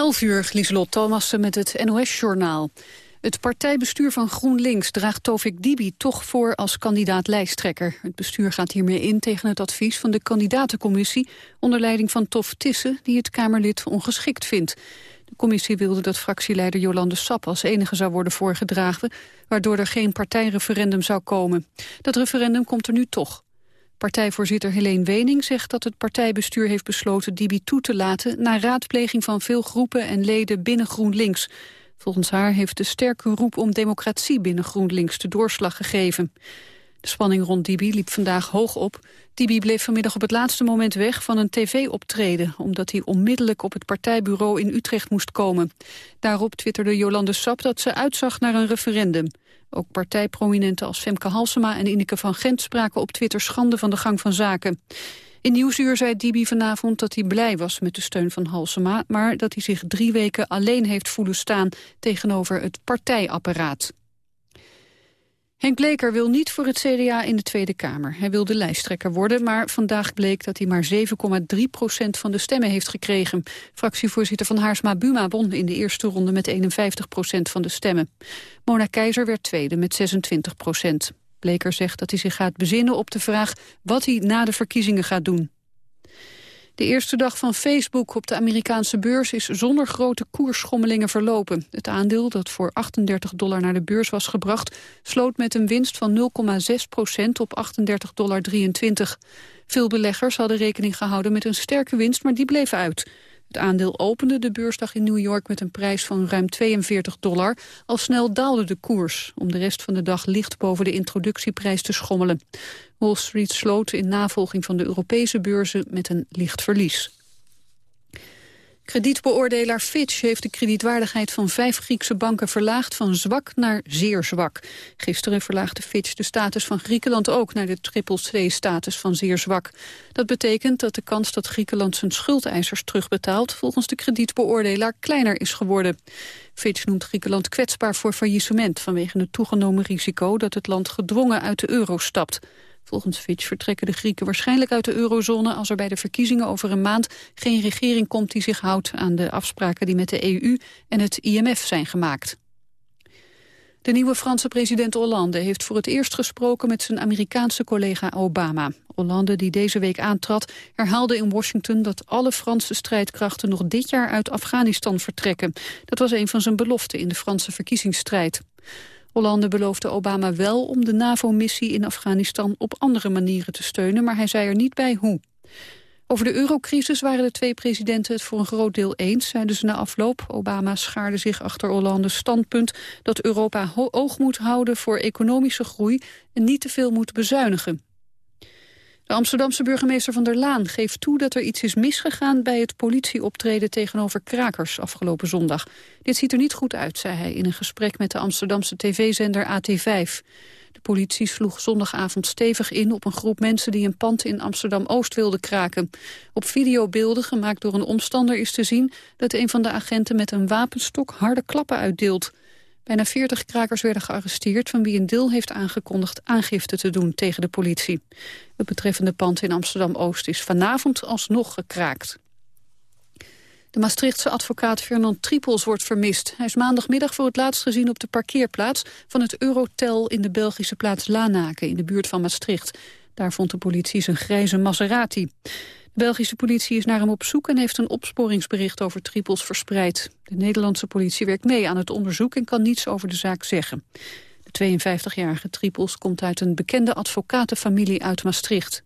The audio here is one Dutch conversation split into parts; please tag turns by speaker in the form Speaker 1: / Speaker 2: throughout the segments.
Speaker 1: 11 uur, Lieselot Thomassen met het NOS-journaal. Het partijbestuur van GroenLinks draagt Tovik Dibi toch voor als kandidaat-lijsttrekker. Het bestuur gaat hiermee in tegen het advies van de kandidatencommissie... onder leiding van Tof Tissen, die het Kamerlid ongeschikt vindt. De commissie wilde dat fractieleider Jolande Sap als enige zou worden voorgedragen... waardoor er geen partijreferendum zou komen. Dat referendum komt er nu toch. Partijvoorzitter Helene Wening zegt dat het partijbestuur heeft besloten Dibi toe te laten na raadpleging van veel groepen en leden binnen GroenLinks. Volgens haar heeft de sterke roep om democratie binnen GroenLinks de doorslag gegeven. De spanning rond Dibi liep vandaag hoog op. Dibi bleef vanmiddag op het laatste moment weg van een tv-optreden... omdat hij onmiddellijk op het partijbureau in Utrecht moest komen. Daarop twitterde Jolande Sap dat ze uitzag naar een referendum. Ook partijprominenten als Femke Halsema en Ineke van Gent spraken op Twitter schande van de gang van zaken. In Nieuwsuur zei Dibi vanavond dat hij blij was met de steun van Halsema... maar dat hij zich drie weken alleen heeft voelen staan tegenover het partijapparaat. Henk Bleker wil niet voor het CDA in de Tweede Kamer. Hij wil de lijsttrekker worden, maar vandaag bleek dat hij maar 7,3 procent van de stemmen heeft gekregen. Fractievoorzitter van Haarsma Buma won in de eerste ronde met 51 procent van de stemmen. Mona Keizer werd tweede met 26 procent. Bleker zegt dat hij zich gaat bezinnen op de vraag wat hij na de verkiezingen gaat doen. De eerste dag van Facebook op de Amerikaanse beurs is zonder grote koersschommelingen verlopen. Het aandeel dat voor 38 dollar naar de beurs was gebracht... sloot met een winst van 0,6 procent op 38,23 dollar. Veel beleggers hadden rekening gehouden met een sterke winst, maar die bleef uit. Het aandeel opende de beursdag in New York met een prijs van ruim 42 dollar. Al snel daalde de koers, om de rest van de dag licht boven de introductieprijs te schommelen. Wall Street sloot in navolging van de Europese beurzen met een licht verlies. Kredietbeoordelaar Fitch heeft de kredietwaardigheid van vijf Griekse banken verlaagd van zwak naar zeer zwak. Gisteren verlaagde Fitch de status van Griekenland ook naar de triple C-status van zeer zwak. Dat betekent dat de kans dat Griekenland zijn schuldeisers terugbetaalt volgens de kredietbeoordelaar kleiner is geworden. Fitch noemt Griekenland kwetsbaar voor faillissement vanwege het toegenomen risico dat het land gedwongen uit de euro stapt. Volgens Fitch vertrekken de Grieken waarschijnlijk uit de eurozone... als er bij de verkiezingen over een maand geen regering komt... die zich houdt aan de afspraken die met de EU en het IMF zijn gemaakt. De nieuwe Franse president Hollande heeft voor het eerst gesproken met zijn Amerikaanse collega Obama. Hollande, die deze week aantrad, herhaalde in Washington dat alle Franse strijdkrachten nog dit jaar uit Afghanistan vertrekken. Dat was een van zijn beloften in de Franse verkiezingsstrijd. Hollande beloofde Obama wel om de NAVO-missie in Afghanistan op andere manieren te steunen, maar hij zei er niet bij hoe. Over de eurocrisis waren de twee presidenten het voor een groot deel eens, zeiden ze na afloop. Obama schaarde zich achter Hollandes standpunt dat Europa oog moet houden voor economische groei en niet te veel moet bezuinigen. De Amsterdamse burgemeester Van der Laan geeft toe dat er iets is misgegaan bij het politieoptreden tegenover krakers afgelopen zondag. Dit ziet er niet goed uit, zei hij in een gesprek met de Amsterdamse tv-zender AT5. De politie sloeg zondagavond stevig in op een groep mensen die een pand in Amsterdam-Oost wilden kraken. Op videobeelden gemaakt door een omstander is te zien dat een van de agenten met een wapenstok harde klappen uitdeelt. Bijna 40 krakers werden gearresteerd... van wie een deel heeft aangekondigd aangifte te doen tegen de politie. Het betreffende pand in Amsterdam-Oost is vanavond alsnog gekraakt. De Maastrichtse advocaat Fernand Tripols wordt vermist. Hij is maandagmiddag voor het laatst gezien op de parkeerplaats... van het Eurotel in de Belgische plaats Lanaken in de buurt van Maastricht. Daar vond de politie zijn grijze Maserati. De Belgische politie is naar hem op zoek en heeft een opsporingsbericht over Tripels verspreid. De Nederlandse politie werkt mee aan het onderzoek en kan niets over de zaak zeggen. De 52-jarige Tripels komt uit een bekende advocatenfamilie uit Maastricht.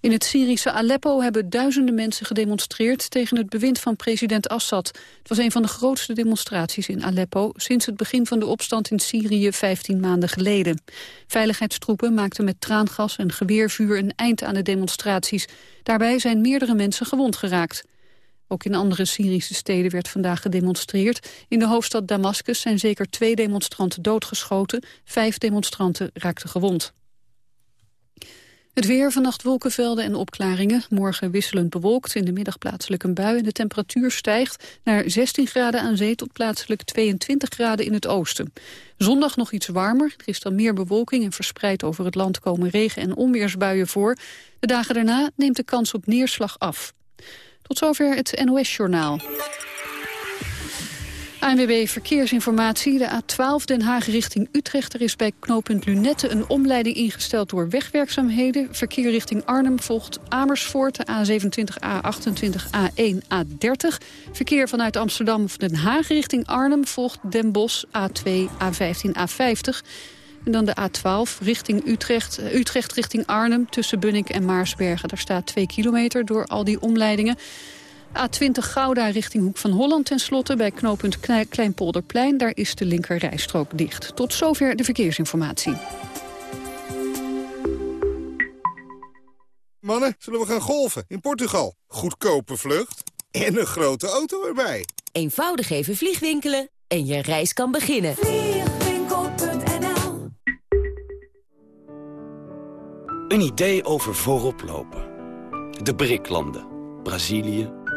Speaker 1: In het Syrische Aleppo hebben duizenden mensen gedemonstreerd tegen het bewind van president Assad. Het was een van de grootste demonstraties in Aleppo sinds het begin van de opstand in Syrië 15 maanden geleden. Veiligheidstroepen maakten met traangas en geweervuur een eind aan de demonstraties. Daarbij zijn meerdere mensen gewond geraakt. Ook in andere Syrische steden werd vandaag gedemonstreerd. In de hoofdstad Damascus zijn zeker twee demonstranten doodgeschoten. Vijf demonstranten raakten gewond. Het weer, vannacht wolkenvelden en opklaringen. Morgen wisselend bewolkt, in de middag plaatselijk een bui. En de temperatuur stijgt naar 16 graden aan zee tot plaatselijk 22 graden in het oosten. Zondag nog iets warmer. Er is dan meer bewolking en verspreid over het land komen regen- en onweersbuien voor. De dagen daarna neemt de kans op neerslag af. Tot zover het NOS-journaal. ANWB Verkeersinformatie. De A12 Den Haag richting Utrecht. Er is bij knooppunt Lunette een omleiding ingesteld door wegwerkzaamheden. Verkeer richting Arnhem volgt Amersfoort, de A27, A28, A1, A30. Verkeer vanuit Amsterdam of Den Haag richting Arnhem volgt Den Bosch, A2, A15, A50. En dan de A12 richting Utrecht, eh, Utrecht richting Arnhem tussen Bunnik en Maarsbergen. Daar staat 2 kilometer door al die omleidingen. A20 Gouda richting Hoek van Holland tenslotte bij knooppunt Kleinpolderplein. Daar is de linker rijstrook dicht. Tot zover de verkeersinformatie.
Speaker 2: Mannen, zullen we gaan golven in Portugal? Goedkope vlucht en een grote auto erbij.
Speaker 3: Eenvoudig even vliegwinkelen en je reis kan beginnen.
Speaker 4: Vliegwinkel.nl Een idee over voorop lopen. De BRIC-landen. Brazilië,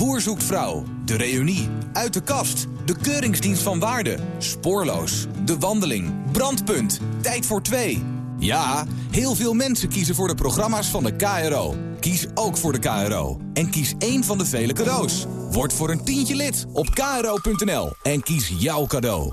Speaker 5: Boer zoekt vrouw, de reunie, uit de kast, de keuringsdienst van waarde, spoorloos, de wandeling, brandpunt, tijd voor twee. Ja, heel veel mensen kiezen voor de programma's van de KRO. Kies ook voor de KRO. En kies één van de vele cadeaus. Word voor een tientje lid op kro.nl en kies jouw cadeau.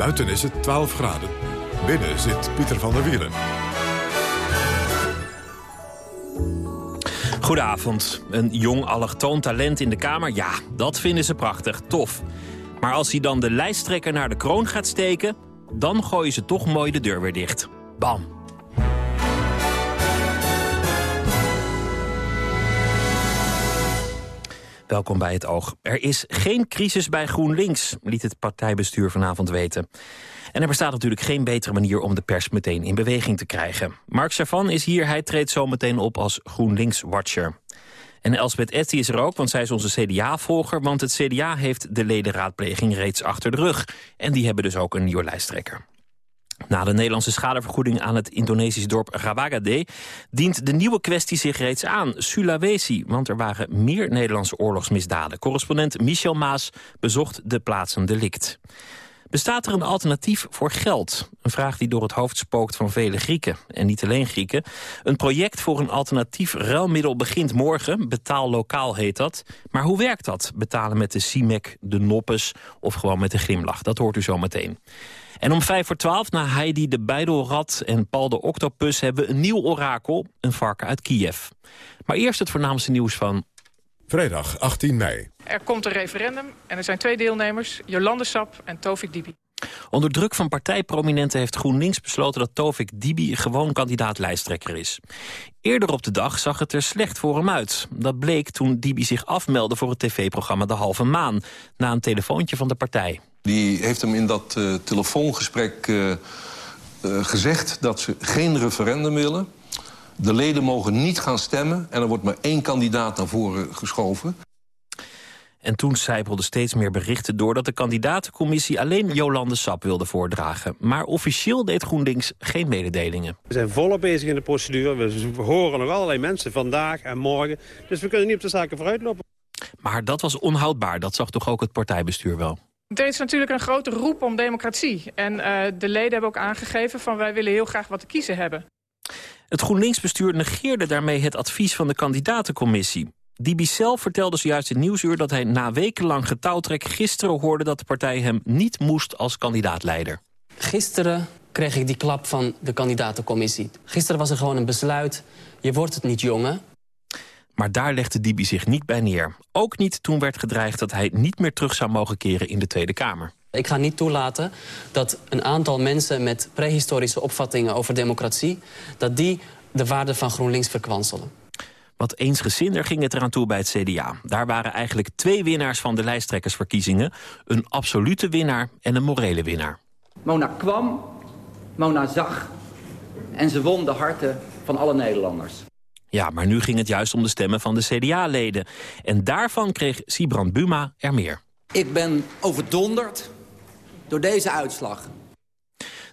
Speaker 6: Buiten is het 12 graden. Binnen zit Pieter van der Wielen.
Speaker 7: Goedenavond. Een jong allochtoon talent in de Kamer, ja, dat vinden ze prachtig, tof. Maar als hij dan de lijsttrekker naar de kroon gaat steken... dan gooien ze toch mooi de deur weer dicht. Bam. Welkom bij het Oog. Er is geen crisis bij GroenLinks, liet het partijbestuur vanavond weten. En er bestaat natuurlijk geen betere manier om de pers meteen in beweging te krijgen. Mark Servan is hier, hij treedt zo meteen op als GroenLinks-watcher. En Elsbeth Etty is er ook, want zij is onze CDA-volger... want het CDA heeft de ledenraadpleging reeds achter de rug. En die hebben dus ook een nieuwe lijsttrekker. Na de Nederlandse schadevergoeding aan het Indonesisch dorp Rawagade... dient de nieuwe kwestie zich reeds aan, Sulawesi. Want er waren meer Nederlandse oorlogsmisdaden. Correspondent Michel Maas bezocht de plaatsen delict. Bestaat er een alternatief voor geld? Een vraag die door het hoofd spookt van vele Grieken. En niet alleen Grieken. Een project voor een alternatief ruilmiddel begint morgen. Betaal lokaal heet dat. Maar hoe werkt dat? Betalen met de CIMEC, de Noppes of gewoon met de glimlach? Dat hoort u zo meteen. En om vijf voor twaalf, na Heidi de Bijdelrat en Paul de Octopus... hebben we een nieuw orakel, een varken uit Kiev. Maar eerst het voornaamste nieuws van...
Speaker 6: Vrijdag 18 mei.
Speaker 8: Er komt een referendum en er zijn twee deelnemers, Jolande Sap en Tovik Dibi.
Speaker 7: Onder druk van partijprominenten heeft GroenLinks besloten dat Tovik Dibi gewoon kandidaat lijsttrekker is. Eerder op de dag zag het er slecht voor hem uit. Dat bleek toen Dibi zich afmeldde voor het tv-programma De Halve Maan... na een telefoontje van de partij.
Speaker 9: Die heeft hem in dat uh, telefoongesprek uh, uh, gezegd dat ze geen referendum willen. De leden mogen niet gaan stemmen en er wordt maar één kandidaat naar voren geschoven.
Speaker 7: En toen sijpelden steeds meer berichten door dat de kandidatencommissie alleen Jolande Sap wilde voordragen. Maar officieel deed GroenLinks geen mededelingen.
Speaker 10: We zijn volop bezig in de procedure. We horen nog allerlei mensen vandaag en morgen. Dus we kunnen niet op de zaken vooruitlopen.
Speaker 7: Maar dat was onhoudbaar, dat zag toch ook het partijbestuur wel?
Speaker 8: Er is natuurlijk een grote roep om democratie. En uh, de leden hebben ook aangegeven van wij willen heel graag wat te kiezen hebben.
Speaker 7: Het GroenLinks-bestuur negeerde daarmee het advies van de kandidatencommissie. Dibi zelf vertelde zojuist in Nieuwsuur dat hij na wekenlang getouwtrek... gisteren hoorde dat de partij hem niet moest als kandidaatleider.
Speaker 11: Gisteren kreeg ik die klap van de kandidatencommissie. Gisteren was er gewoon een besluit, je wordt het niet jongen.
Speaker 7: Maar daar legde Dibi zich niet bij neer. Ook niet toen werd gedreigd dat hij niet meer terug zou mogen keren in de Tweede Kamer.
Speaker 11: Ik ga niet toelaten dat een aantal mensen met prehistorische opvattingen over democratie... dat die de waarde van GroenLinks verkwanselen.
Speaker 7: Wat eensgezinder ging het eraan toe bij het CDA. Daar waren eigenlijk twee winnaars van de lijsttrekkersverkiezingen. Een absolute winnaar en een morele winnaar.
Speaker 12: Mona kwam, Mona zag en ze won de harten van alle Nederlanders.
Speaker 7: Ja, maar nu ging het juist om de stemmen van de CDA-leden. En daarvan kreeg Sibrand Buma er meer.
Speaker 12: Ik ben overdonderd door deze uitslag.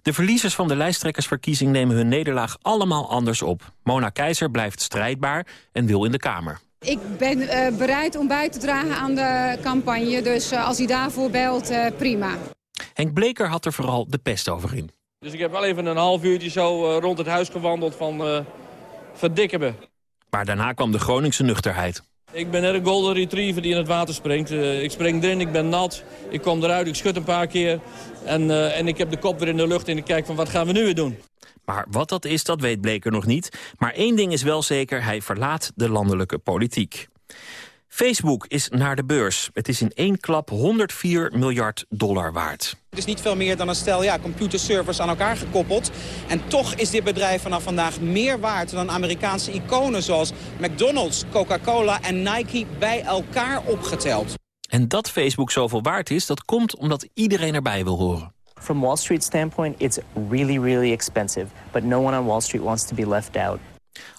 Speaker 7: De verliezers van de lijsttrekkersverkiezing nemen hun nederlaag allemaal anders op. Mona Keizer blijft strijdbaar en wil in de Kamer.
Speaker 13: Ik ben uh, bereid om bij te dragen aan de campagne, dus uh, als hij daarvoor belt, uh, prima.
Speaker 7: Henk Bleker had er vooral de pest over in.
Speaker 14: Dus ik heb wel even een half uurtje zo rond het huis gewandeld van verdikken me.
Speaker 7: Maar daarna kwam de Groningse nuchterheid.
Speaker 14: Ik ben net een golden retriever die in het water springt. Uh, ik spring erin, ik ben nat, ik kom eruit, ik schud een paar keer. En, uh, en ik heb de kop weer in de lucht en ik kijk van wat gaan we nu weer doen.
Speaker 7: Maar wat dat is, dat weet Bleker nog niet. Maar één ding is wel zeker, hij verlaat de landelijke politiek. Facebook is naar de beurs. Het is in één klap 104 miljard dollar waard.
Speaker 15: Het is niet veel meer dan een stel ja, computerservers aan elkaar gekoppeld. En toch is dit bedrijf vanaf vandaag meer waard dan Amerikaanse iconen... zoals McDonald's, Coca-Cola en Nike bij elkaar opgeteld.
Speaker 7: En dat Facebook zoveel waard is, dat komt omdat iedereen erbij wil horen.
Speaker 16: From Wall Street standpoint, it's really, really expensive. But no one on Wall Street wants to be left out.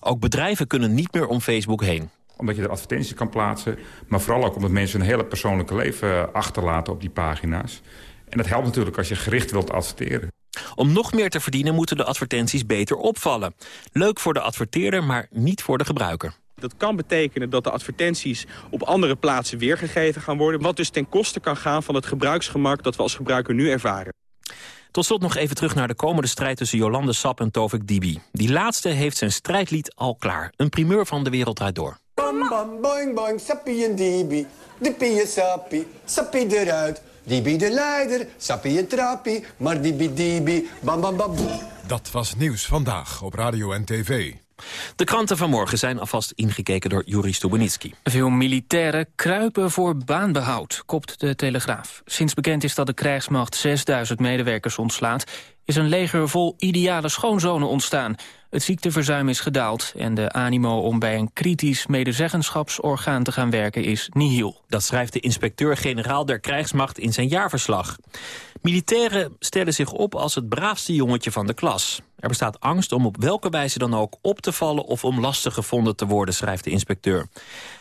Speaker 7: Ook bedrijven kunnen niet meer om Facebook heen
Speaker 17: omdat je er advertenties kan plaatsen. Maar vooral ook omdat mensen hun hele persoonlijke leven achterlaten op die pagina's. En dat helpt natuurlijk als je gericht wilt adverteren.
Speaker 7: Om nog meer te verdienen moeten de advertenties beter opvallen. Leuk voor de adverteerder, maar niet voor de gebruiker.
Speaker 18: Dat kan betekenen dat de advertenties op andere plaatsen weergegeven gaan worden... wat dus ten koste kan gaan van het gebruiksgemak dat we als gebruiker nu ervaren.
Speaker 7: Tot slot nog even terug naar de komende strijd tussen Jolande Sap en Tovik Dibi. Die laatste heeft zijn strijdlied al klaar. Een primeur van De Wereld Draait Door.
Speaker 19: Bam, bam, boing, boing, sappie en dibi. Dippie en sappie, sappie eruit. Dibi de leider, sappie en trappie. Maar dibi dibi, bam, bam, bam.
Speaker 6: Dat was Nieuws Vandaag op Radio en TV.
Speaker 7: De kranten van morgen zijn alvast ingekeken door Juri Stubenitski.
Speaker 20: Veel militairen kruipen voor baanbehoud, kopt de Telegraaf. Sinds bekend is dat de krijgsmacht 6000 medewerkers ontslaat... is een leger vol ideale schoonzonen ontstaan. Het ziekteverzuim is gedaald en de animo om bij een kritisch medezeggenschapsorgaan te gaan werken is nihil.
Speaker 7: Dat schrijft de inspecteur-generaal der krijgsmacht in zijn jaarverslag. Militairen stellen zich op als het braafste jongetje van de klas. Er bestaat angst om op welke wijze dan ook op te vallen... of om lastig gevonden te worden, schrijft de inspecteur.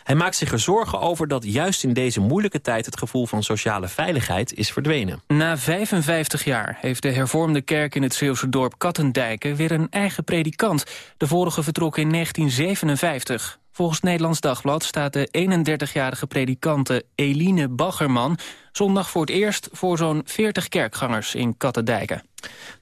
Speaker 7: Hij maakt zich er zorgen over dat juist in deze moeilijke tijd... het gevoel van sociale veiligheid is verdwenen.
Speaker 20: Na 55 jaar heeft de hervormde kerk in het Zeeuwse dorp Kattendijken... weer een eigen predikant. De vorige vertrok in 1957. Volgens Nederlands Dagblad staat de 31-jarige predikante Eline Baggerman... zondag voor het eerst voor zo'n 40 kerkgangers in Kattendijken.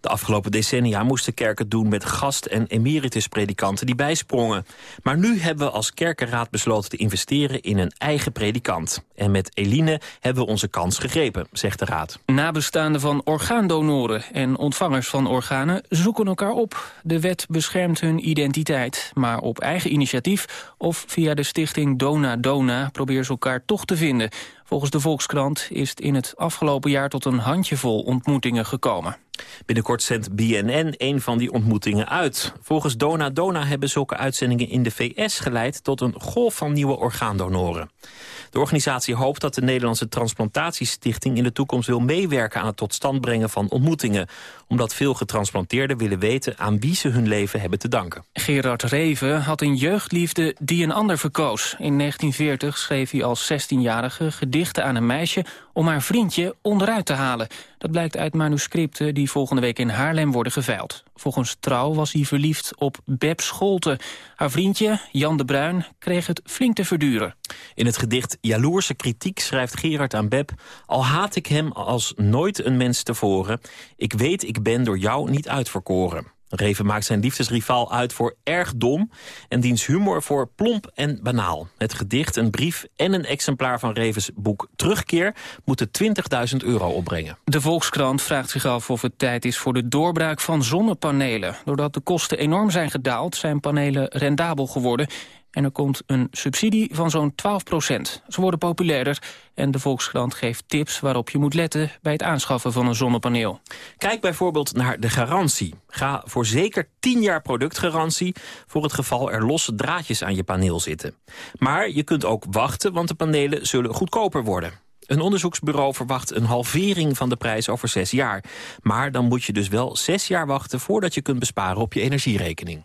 Speaker 7: De afgelopen decennia moesten kerken doen met gast- en emeritus-predikanten die bijsprongen. Maar nu hebben we als kerkenraad besloten te investeren in een eigen predikant. En met Eline hebben we onze kans gegrepen, zegt de raad.
Speaker 20: Nabestaanden van orgaandonoren en ontvangers van organen zoeken elkaar op. De wet beschermt hun identiteit, maar op eigen initiatief... of via de stichting Dona Dona proberen ze elkaar toch te vinden... Volgens de Volkskrant is het in het afgelopen jaar tot een handjevol ontmoetingen gekomen.
Speaker 7: Binnenkort zendt BNN een van die ontmoetingen uit. Volgens Dona Dona hebben zulke uitzendingen in de VS geleid... tot een golf van nieuwe orgaandonoren. De organisatie hoopt dat de Nederlandse Transplantatiestichting... in de toekomst wil meewerken aan het tot stand brengen van ontmoetingen. Omdat veel getransplanteerden willen weten aan wie ze hun leven hebben te danken.
Speaker 20: Gerard Reven had een jeugdliefde die een ander verkoos. In 1940 schreef hij als 16-jarige gedichten aan een meisje... om haar vriendje onderuit te halen. Dat blijkt uit manuscripten die volgende week in Haarlem worden geveild. Volgens Trouw was hij verliefd op Beb Scholte. Haar vriendje, Jan de Bruin, kreeg het flink te verduren.
Speaker 7: In het gedicht Jaloerse kritiek schrijft Gerard aan Beb... al haat ik hem als nooit een mens tevoren... ik weet ik ben door jou niet uitverkoren. Reven maakt zijn liefdesrivaal uit voor erg dom... en diens humor voor plomp en banaal. Het gedicht, een brief en een exemplaar van Revens boek Terugkeer... moeten 20.000 euro opbrengen.
Speaker 20: De Volkskrant vraagt zich af of het tijd is voor de doorbraak van zonnepanelen. Doordat de kosten enorm zijn gedaald, zijn panelen rendabel geworden... En er komt een subsidie van zo'n 12 procent. Ze worden populairder en de Volkskrant geeft tips waarop je moet letten... bij het aanschaffen van een zonnepaneel.
Speaker 7: Kijk bijvoorbeeld naar de garantie. Ga voor zeker 10 jaar productgarantie... voor het geval er losse draadjes aan je paneel zitten. Maar je kunt ook wachten, want de panelen zullen goedkoper worden. Een onderzoeksbureau verwacht een halvering van de prijs over zes jaar. Maar dan moet je dus wel zes jaar wachten voordat je kunt besparen op je energierekening.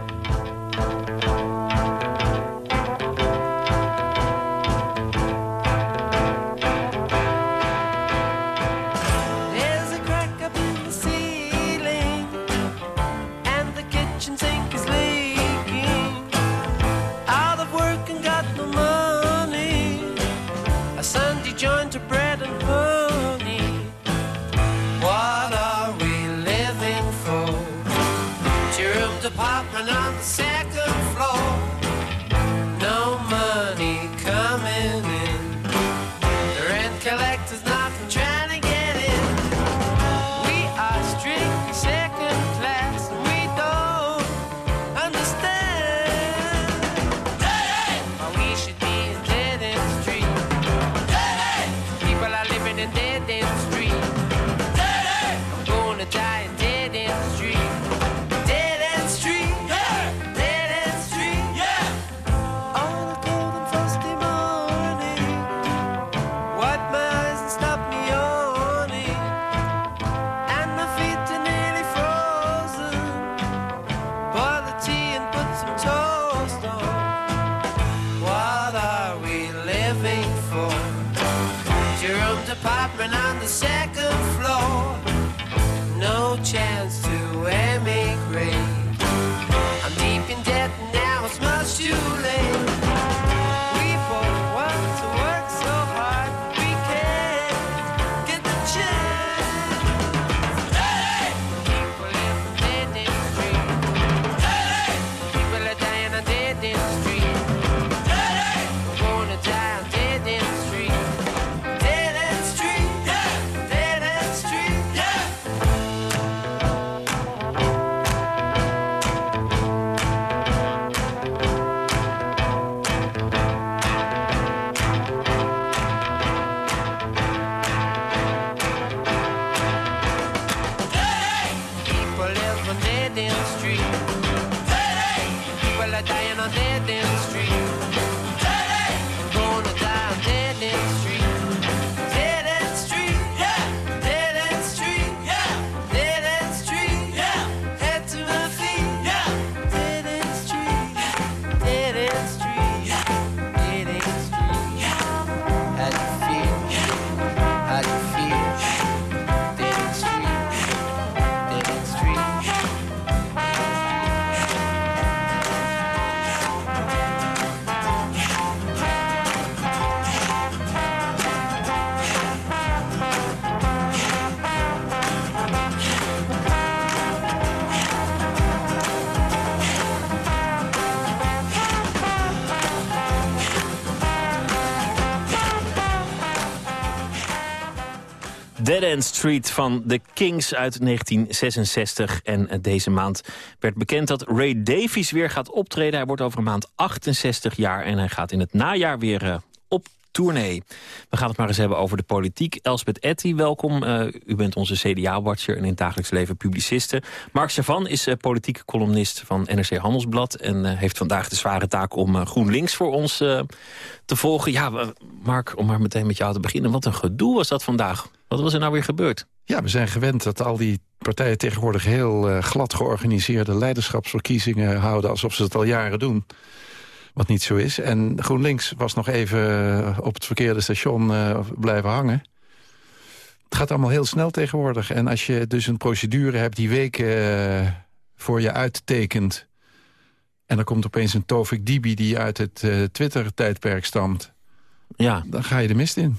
Speaker 21: Dead Street
Speaker 7: van The Kings uit 1966. En eh, deze maand werd bekend dat Ray Davies weer gaat optreden. Hij wordt over een maand 68 jaar en hij gaat in het najaar weer eh, tournee. We gaan het maar eens hebben over de politiek. Elsbeth Etty, welkom. Uh, u bent onze CDA-watcher en in het dagelijks leven publiciste. Mark Chavan is politieke columnist van NRC Handelsblad... en heeft vandaag de zware taak om GroenLinks voor ons te volgen. Ja, Mark, om maar meteen met jou te beginnen. Wat een gedoe was dat vandaag. Wat was er nou weer gebeurd?
Speaker 22: Ja, we zijn gewend dat al die partijen tegenwoordig heel uh, glad georganiseerde leiderschapsverkiezingen houden... alsof ze het al jaren doen. Wat niet zo is. En GroenLinks was nog even eh, op het verkeerde station uh, blijven hangen. Het gaat allemaal heel snel tegenwoordig. En als je dus een procedure hebt die weken voor je uittekent... en dan komt opeens een Tovik Dibi die uit het Twitter-tijdperk stamt...
Speaker 7: Ja.
Speaker 22: dan ga je de mist in.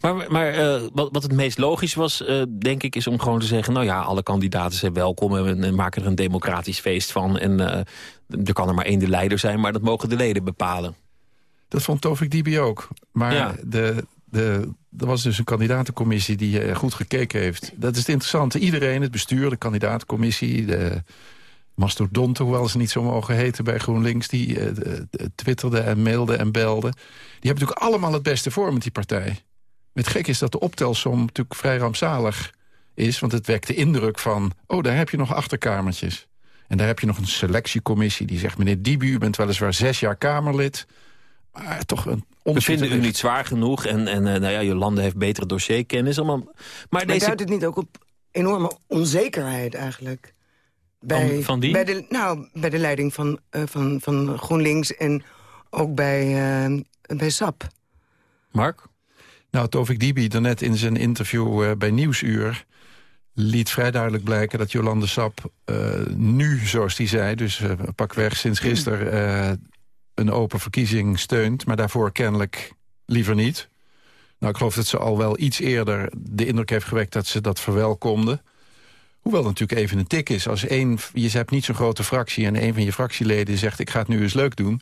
Speaker 7: Maar, maar uh, wat, wat het meest logisch was, uh, denk ik, is om gewoon te zeggen... nou ja, alle kandidaten zijn welkom en, en maken er een democratisch feest van. En uh, er kan er maar één de leider zijn, maar dat mogen de leden bepalen.
Speaker 22: Dat vond Tovik Dibi ook. Maar ja. de, de, er was dus een kandidatencommissie die goed gekeken heeft. Dat is het interessante. Iedereen, het bestuur, de kandidatencommissie... de mastodonten, hoewel ze niet zo mogen heten bij GroenLinks... die twitterde en mailde en belde. Die hebben natuurlijk allemaal het beste voor met die partij. Het gek is dat de optelsom natuurlijk vrij rampzalig is... want het wekt de indruk van, oh, daar heb je nog achterkamertjes. En daar heb je nog een selectiecommissie die zegt... meneer Dibu, u bent weliswaar zes jaar Kamerlid... maar toch een
Speaker 7: we vinden u niet zwaar genoeg en, en uh, nou ja, Jolande heeft betere dossierkennis. Allemaal, maar,
Speaker 23: maar deze... duidt het niet ook op enorme onzekerheid eigenlijk?
Speaker 7: Bij, van die?
Speaker 23: Bij de, nou, bij de leiding van, uh, van, van GroenLinks en ook bij, uh, bij SAP.
Speaker 7: Mark?
Speaker 22: Nou, Tovik Dibi, daarnet in zijn interview uh, bij Nieuwsuur... liet vrij duidelijk blijken dat Jolande Sap uh, nu, zoals hij zei... dus uh, pakweg sinds gisteren een open verkiezing steunt... maar daarvoor kennelijk liever niet. Nou, ik geloof dat ze al wel iets eerder de indruk heeft gewekt... dat ze dat verwelkomde. Hoewel het natuurlijk even een tik is. Als één, je hebt niet zo'n grote fractie... en een van je fractieleden zegt, ik ga het nu eens leuk doen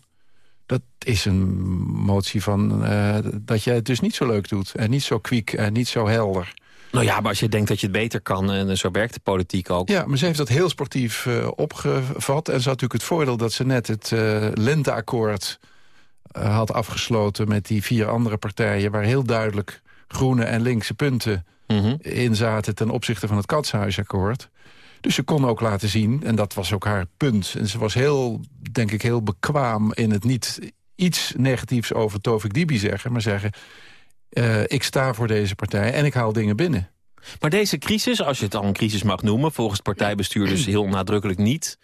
Speaker 22: dat is een motie van uh, dat jij het dus niet zo leuk doet. En niet zo kwiek en niet zo helder.
Speaker 7: Nou ja, maar als je denkt dat je het beter kan, en zo werkt de politiek ook.
Speaker 22: Ja, maar ze heeft dat heel sportief uh, opgevat. En ze had natuurlijk het voordeel dat ze net het uh, lenteakkoord had afgesloten... met die vier andere partijen, waar heel duidelijk groene en linkse punten mm -hmm. in zaten... ten opzichte van het Katshuisakkoord. Dus ze kon ook laten zien, en dat was ook haar punt... en ze was heel, denk ik, heel bekwaam in het niet iets negatiefs over Tovik Dibi zeggen... maar zeggen, uh, ik sta voor deze partij en ik haal dingen binnen.
Speaker 7: Maar deze crisis, als je het al een crisis mag noemen... volgens het partijbestuur dus heel nadrukkelijk niet...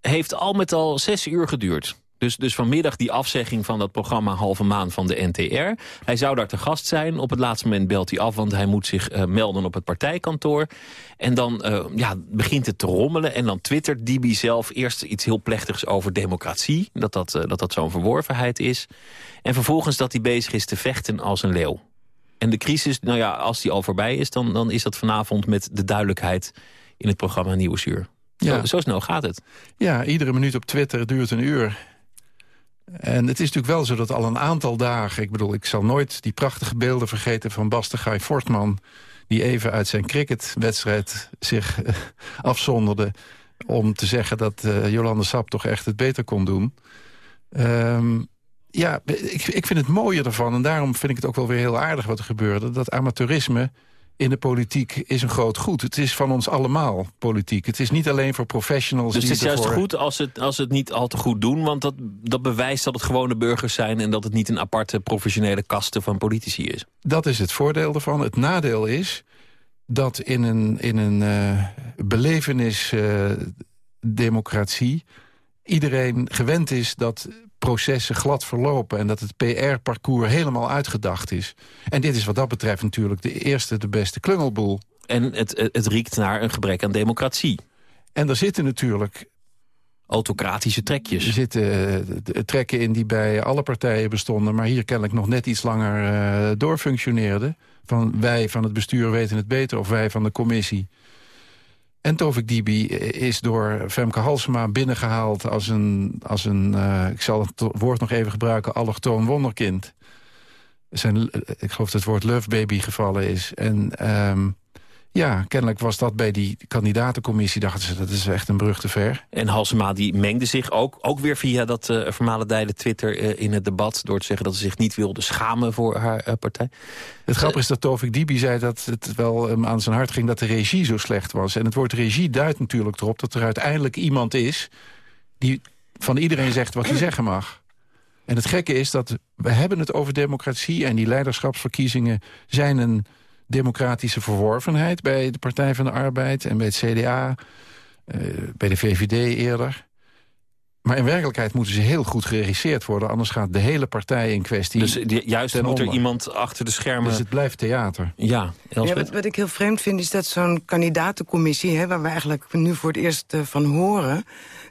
Speaker 7: heeft al met al zes uur geduurd. Dus, dus vanmiddag die afzegging van dat programma Halve Maan van de NTR. Hij zou daar te gast zijn. Op het laatste moment belt hij af, want hij moet zich uh, melden op het partijkantoor. En dan uh, ja, begint het te rommelen. En dan twittert Dibi zelf eerst iets heel plechtigs over democratie. Dat dat, uh, dat, dat zo'n verworvenheid is. En vervolgens dat hij bezig is te vechten als een leeuw. En de crisis, nou ja, als die al voorbij is... dan, dan is dat vanavond met de duidelijkheid in het programma Nieuwsuur. Ja. Zo, zo snel gaat het.
Speaker 22: Ja, iedere minuut op Twitter duurt een uur. En het is natuurlijk wel zo dat al een aantal dagen... ik bedoel, ik zal nooit die prachtige beelden vergeten van Bas de Gaai Fortman... die even uit zijn cricketwedstrijd zich uh, afzonderde... om te zeggen dat uh, Jolande Sap toch echt het beter kon doen. Um, ja, ik, ik vind het mooie ervan, en daarom vind ik het ook wel weer heel aardig wat er gebeurde... dat amateurisme in de politiek is een groot goed. Het is van ons allemaal, politiek. Het is niet alleen voor professionals.
Speaker 7: Dus
Speaker 22: die
Speaker 7: het is juist goed als het, als het niet al te goed doen... want dat, dat bewijst dat het gewone burgers zijn... en dat het niet een aparte professionele kaste van politici is.
Speaker 22: Dat is het voordeel ervan. Het nadeel is dat in een, in een uh, belevenis uh, democratie... iedereen gewend is dat processen glad verlopen... en dat het PR-parcours helemaal uitgedacht is. En dit is wat dat betreft natuurlijk de eerste, de beste klungelboel.
Speaker 7: En het, het riekt naar een gebrek aan democratie.
Speaker 22: En er zitten natuurlijk...
Speaker 7: Autocratische trekjes.
Speaker 22: Er zitten uh, trekken in die bij alle partijen bestonden... maar hier kennelijk nog net iets langer uh, doorfunctioneerden. Van wij van het bestuur weten het beter of wij van de commissie... En Tovik Dibi is door Femke Halsema binnengehaald als een, als een uh, ik zal het woord nog even gebruiken, allochtoon wonderkind. Zijn, ik geloof dat het woord love baby gevallen is. En um, Ja, kennelijk was dat bij die kandidatencommissie... dachten ze, dat is echt een brug te ver.
Speaker 7: En Halsema die mengde zich ook, ook weer via dat uh, vermalendijde Twitter uh, in het debat... door te zeggen dat ze zich niet wilde schamen voor haar uh, partij.
Speaker 22: Het grappige is dat Tovik Dibi zei dat het wel um, aan zijn hart ging... dat de regie zo slecht was. En het woord regie duidt natuurlijk erop dat er uiteindelijk iemand is... die van iedereen zegt wat hij zeggen mag. En het gekke is dat we hebben het over democratie... en die leiderschapsverkiezingen zijn een democratische verworvenheid... bij de Partij van de Arbeid en bij het CDA, uh, bij de VVD eerder. Maar in werkelijkheid moeten ze heel goed geregisseerd worden... anders gaat de hele partij in kwestie
Speaker 7: Dus die, juist moet er iemand achter de schermen...
Speaker 22: Dus het blijft theater.
Speaker 7: Ja,
Speaker 23: ja wat, wat, ik heel vreemd vind is dat zo'n kandidatencommissie... Hè, waar we eigenlijk nu voor het eerst uh, van horen...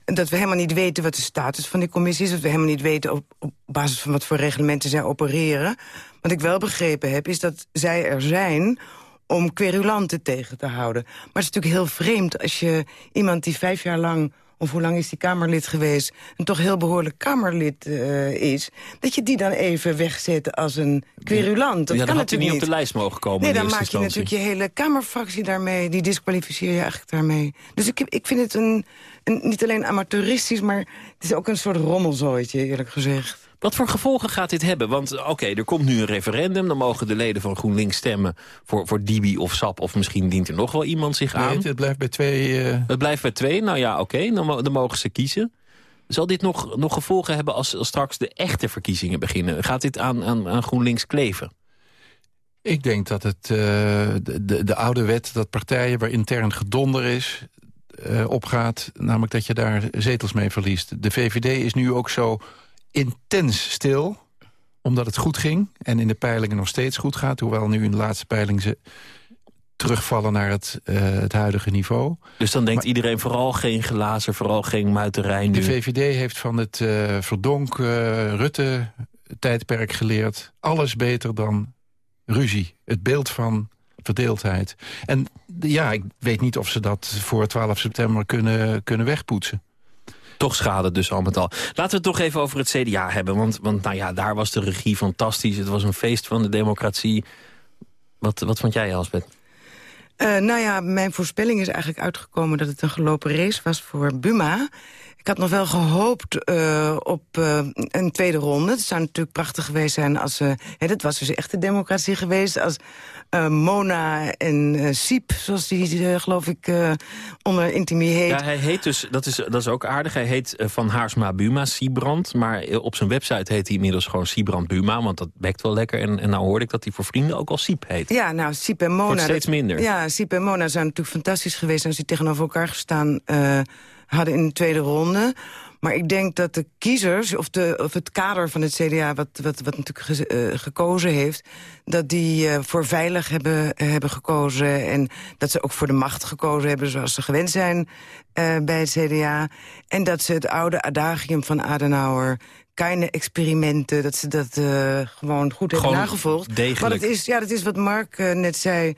Speaker 23: dat we helemaal niet weten wat de status van die commissie is... dat we helemaal niet weten op, op basis van wat voor reglementen zij opereren... Wat ik wel begrepen heb, is dat zij er zijn om querulanten tegen te houden. Maar het is natuurlijk heel vreemd als je iemand die vijf jaar lang of hoe lang is die Kamerlid geweest... een toch heel behoorlijk Kamerlid uh, is... dat je die dan even wegzet als een querulant. Dat
Speaker 7: ja,
Speaker 23: kan
Speaker 7: hij niet op de lijst mogen komen
Speaker 23: Nee, dan maak je natuurlijk je hele Kamerfractie daarmee... die disqualificeer je eigenlijk daarmee. Dus ik, ik vind het een, een, niet alleen amateuristisch... maar het is ook een soort rommelzooitje, eerlijk gezegd.
Speaker 7: Wat voor gevolgen gaat dit hebben? Want oké, er komt nu een referendum. Dan mogen de leden van GroenLinks stemmen voor, voor Dibi of Sap. Of misschien dient er nog wel iemand zich aan.
Speaker 22: Nee, het blijft bij twee... Uh...
Speaker 7: Het blijft bij twee? Nou ja, oké, dan, dan, mogen ze kiezen. Zal dit nog, nog gevolgen hebben als, als straks de echte verkiezingen beginnen? Gaat dit aan, aan, aan GroenLinks kleven?
Speaker 22: Ik denk dat het uh, de, de, de oude wet dat partijen waar intern gedonder is... Uh, opgaat, namelijk dat je daar zetels mee verliest. De VVD is nu ook zo intens stil, omdat het goed ging... en in de peilingen nog steeds goed gaat... hoewel nu in de laatste peiling ze terugvallen naar het, uh, het huidige niveau.
Speaker 7: Dus dan denkt maar, iedereen vooral geen glazen, vooral geen muiterij nu.
Speaker 22: De VVD heeft van het uh, verdonk uh, Rutte-tijdperk geleerd... alles beter dan ruzie. Het beeld van verdeeldheid. En ja, ik weet niet of ze dat voor 12 september kunnen, kunnen wegpoetsen.
Speaker 7: Toch schade dus al met al. Laten we het toch even over het CDA hebben. Want, want nou ja, daar was de regie fantastisch. Het was een feest van de democratie. Wat, wat vond jij, Elsbeth?
Speaker 23: Uh, nou ja, mijn voorspelling is eigenlijk uitgekomen... dat het een gelopen race was voor Buma. Ik had nog wel gehoopt uh, op uh, een tweede ronde. Het zou natuurlijk prachtig geweest zijn als... Uh, hè, dat was dus echt de democratie geweest... als Mona en Siep, zoals die geloof ik onder intimie heet.
Speaker 7: Ja, hij heet dus, dat is, dat is ook aardig... hij heet Van Haarsma Buma, Siebrand... maar op zijn website heet hij inmiddels gewoon Siebrand Buma... want dat bekt wel lekker. En, en nou hoorde ik dat hij voor vrienden ook al Siep heet.
Speaker 23: Ja, nou, Siep en Mona...
Speaker 7: Wordt steeds
Speaker 23: dat,
Speaker 7: minder.
Speaker 23: Ja, Siep en Mona zijn natuurlijk fantastisch geweest... als die tegenover elkaar gestaan hadden in de tweede ronde. Maar ik denk dat de kiezers, of, de, of het kader van het CDA... wat, wat, wat natuurlijk ge, uh, gekozen heeft... dat die uh, voor veilig hebben, hebben gekozen... en dat ze ook voor de macht gekozen hebben... zoals ze gewend zijn uh, bij het CDA. En dat ze het oude adagium van Adenauer kleine experimenten, dat ze dat gewoon goed hebben
Speaker 7: Gewoon
Speaker 23: nagevolgd.
Speaker 7: degelijk.
Speaker 23: Maar dat is, ja, dat is wat Mark net zei...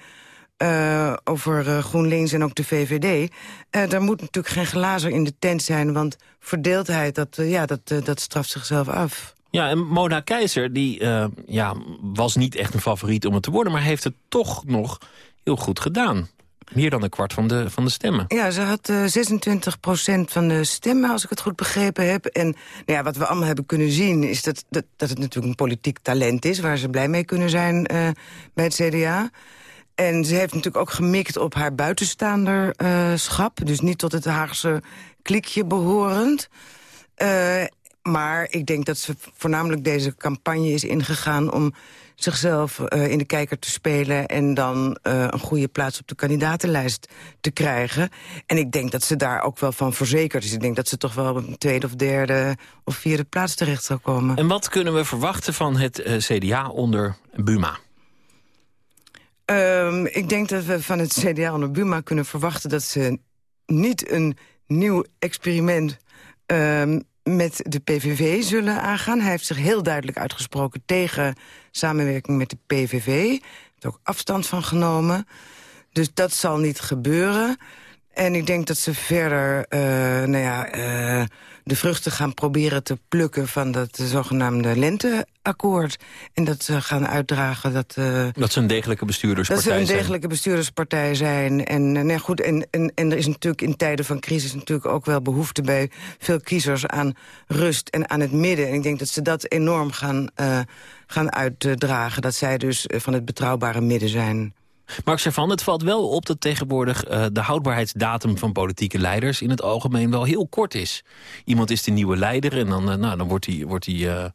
Speaker 23: Uh, over uh, GroenLinks en ook de VVD. Uh, daar moet natuurlijk geen glazer in de tent zijn... want verdeeldheid, dat, ja, dat, dat straft zichzelf af.
Speaker 7: Ja, en Mona Keizer die, ja, was niet echt een favoriet om het te worden... maar heeft het toch nog heel goed gedaan. Meer dan een kwart van de, van de stemmen.
Speaker 23: Ja, ze had uh, 26% van de stemmen, als ik het goed begrepen heb. En nou ja, wat we allemaal hebben kunnen zien... is dat, dat, dat het natuurlijk een politiek talent is... waar ze blij mee kunnen zijn bij het CDA... En ze heeft natuurlijk ook gemikt op haar buitenstaanderschap. Uh, dus niet tot het Haagse klikje behorend. Uh, maar ik denk dat ze voornamelijk deze campagne is ingegaan... om zichzelf uh, in de kijker te spelen... en dan een goede plaats op de kandidatenlijst te krijgen. En ik denk dat ze daar ook wel van verzekerd is. Ik denk dat ze toch wel op een tweede of derde of vierde plaats terecht zal komen.
Speaker 7: En wat kunnen we verwachten van het CDA onder Buma?
Speaker 23: Um, ik denk dat we van het CDA onder Buma kunnen verwachten... dat ze niet een nieuw experiment um, met de PVV zullen aangaan. Hij heeft zich heel duidelijk uitgesproken tegen samenwerking met de PVV. Hij heeft ook afstand van genomen. Dus dat zal niet gebeuren. En ik denk dat ze verder uh, nou ja, uh, de vruchten gaan proberen te plukken... van dat zogenaamde lenteakkoord. En dat ze gaan uitdragen dat... eh,
Speaker 7: Dat ze een degelijke bestuurderspartij
Speaker 23: dat ze een
Speaker 7: zijn.
Speaker 23: degelijke bestuurderspartij zijn. En, eh, nee, goed, en, en, en er is natuurlijk in tijden van crisis natuurlijk ook wel behoefte bij veel kiezers aan rust en aan het midden. En ik denk dat ze dat enorm gaan, eh, gaan uitdragen. Dat zij dus van het betrouwbare midden zijn.
Speaker 7: Max ervan, het valt wel op dat tegenwoordig eh, de houdbaarheidsdatum van politieke leiders in het algemeen wel heel kort is. Iemand is de nieuwe leider en dan, eh, nou, dan wordt hij wordt eh,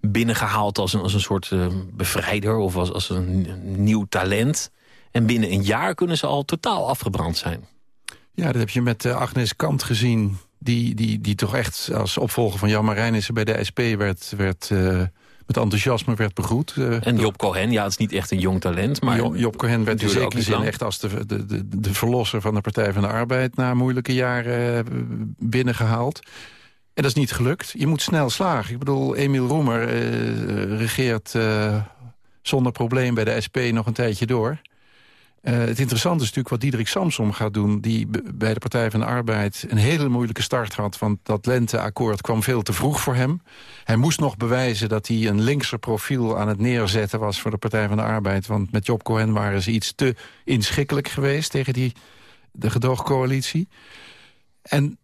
Speaker 7: binnengehaald als een, als een soort bevrijder of als, als een nieuw talent. En binnen een jaar kunnen ze al totaal afgebrand zijn.
Speaker 22: Ja, dat heb je met Agnes Kant gezien. Die, die, die toch echt als opvolger van Jan Marijnissen bij de SP werd, werd met enthousiasme werd begroet. eh,
Speaker 7: En Job Cohen, ja, het is niet echt een jong talent. Maar
Speaker 22: Jo- Job Cohen werd in zekere zin
Speaker 7: lang.
Speaker 22: echt als de, de, de, de verlosser van de Partij van de Arbeid... na moeilijke jaren eh, binnengehaald. En dat is niet gelukt. Je moet snel slagen. Ik bedoel, Emiel Roemer eh, regeert zonder probleem bij de SP nog een tijdje door. Eh, het interessante is natuurlijk wat Diederik Samsom gaat doen... die bij de Partij van de Arbeid een hele moeilijke start had... want dat lenteakkoord kwam veel te vroeg voor hem. Hij moest nog bewijzen dat hij een linkser profiel aan het neerzetten was... voor de Partij van de Arbeid. Want met Job Cohen waren ze iets te inschikkelijk geweest... tegen die, de gedoogcoalitie. En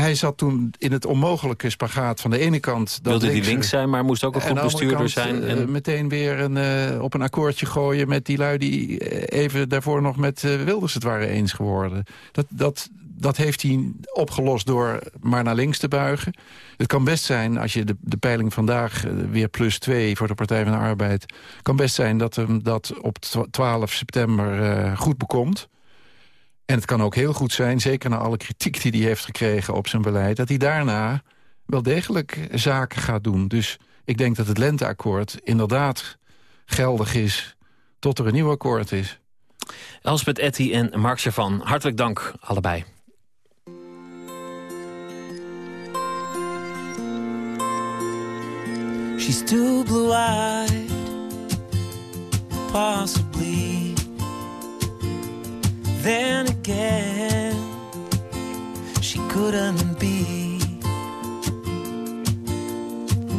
Speaker 22: hij zat toen in het onmogelijke spagaat van de ene kant... dat
Speaker 7: Wilde hij
Speaker 22: linkse-
Speaker 7: links zijn, maar moest ook een
Speaker 22: en
Speaker 7: goed bestuurder
Speaker 22: kant,
Speaker 7: zijn.
Speaker 22: eh,
Speaker 7: En
Speaker 22: meteen weer een, eh, op een akkoordje gooien met die lui... die eh, even daarvoor nog met Wilders het waren eens geworden. Dat, dat, dat heeft hij opgelost door maar naar links te buigen. Het kan best zijn, als je de, de peiling vandaag weer plus twee... voor de Partij van de Arbeid... kan best zijn dat hem dat op twa- 12 september goed bekomt. En het kan ook heel goed zijn, zeker na alle kritiek die hij heeft gekregen op zijn beleid... dat hij daarna wel degelijk zaken gaat doen. Dus ik denk dat het lenteakkoord inderdaad geldig is... tot er een nieuw akkoord is.
Speaker 7: Elspeth Etty en Mark Servan, hartelijk dank allebei.
Speaker 24: She's too blue-eyed, possibly. Then again, she couldn't be.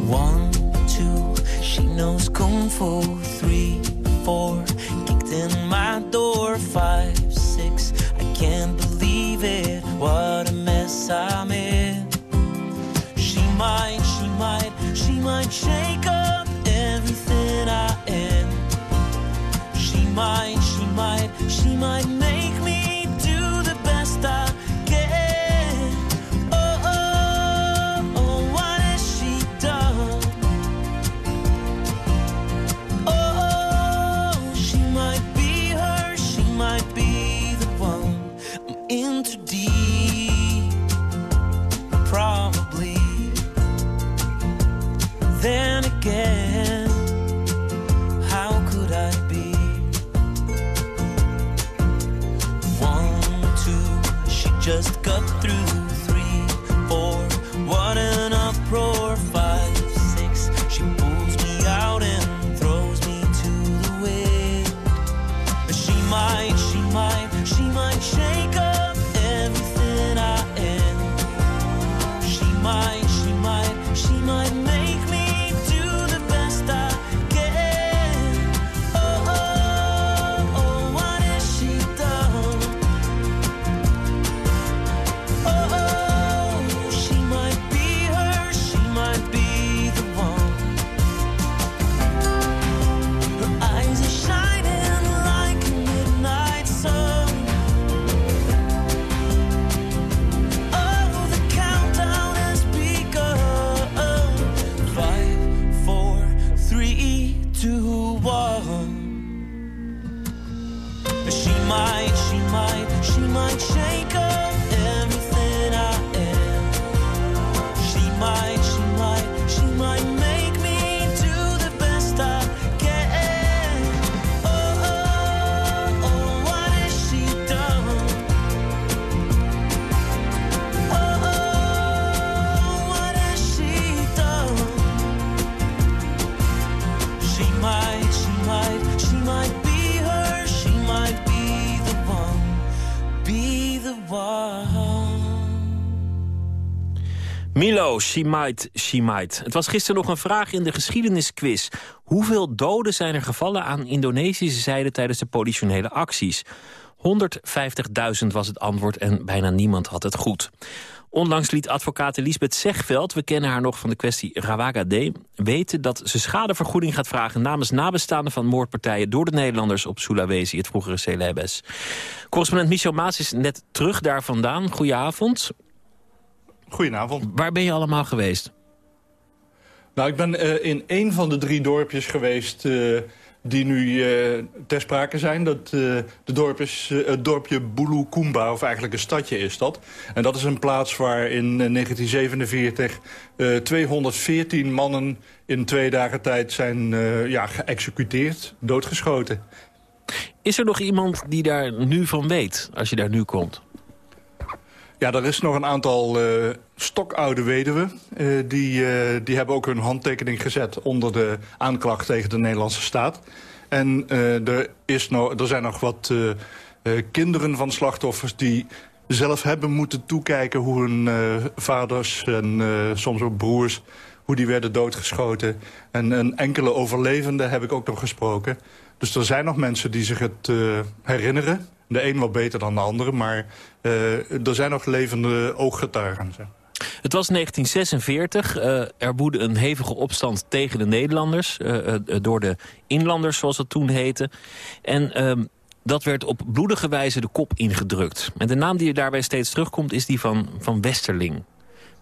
Speaker 24: One, two, she knows kung fu. Three, four, kicked in my door. Five, six, I can't believe it. What a mess I'm in. She might, she might, she might shake up everything I am. She might, she might, she might
Speaker 7: Milo, she might, she might. Het was gisteren nog een vraag in de geschiedenisquiz. Hoeveel doden zijn er gevallen aan Indonesische zijde tijdens de politionele acties? 150.000 was het antwoord en bijna niemand had het goed. Onlangs liet advocaat Lisbeth Zegveld, we kennen haar nog van de kwestie Rawagade... weten dat ze schadevergoeding gaat vragen namens nabestaanden van moordpartijen... door de Nederlanders op Sulawesi, het vroegere Celebes. Correspondent Michel Maas is net terug daar vandaan. Goedenavond.
Speaker 25: Goedenavond.
Speaker 7: Waar ben je allemaal geweest?
Speaker 25: Nou, ik ben uh, in één van de drie dorpjes geweest... Uh, die nu uh, ter sprake zijn. Dat, de dorp is, het dorpje Bulukumba, of eigenlijk een stadje is dat. En dat is een plaats waar in 1947 214 mannen in twee dagen tijd zijn ja, geëxecuteerd, doodgeschoten.
Speaker 7: Is er nog iemand die daar nu van weet, als je daar nu komt?
Speaker 25: Ja, er is nog een aantal uh, stokoude weduwen. Uh, die, uh, die hebben ook hun handtekening gezet onder de aanklacht tegen de Nederlandse staat. En er, is nog, er zijn nog wat kinderen van slachtoffers die zelf hebben moeten toekijken... hoe hun vaders en soms ook broers hoe die werden doodgeschoten. En een enkele overlevende heb ik ook nog gesproken. Dus er zijn nog mensen die zich het herinneren. De een wat beter dan de andere, maar uh, er zijn nog levende ooggetuigen.
Speaker 7: Het was 1946. Uh, er woedde een hevige opstand tegen de Nederlanders. Uh, door de inlanders, zoals het toen heette. En ehm, dat werd op bloedige wijze de kop ingedrukt. En de naam die daarbij steeds terugkomt is die van, van Westerling.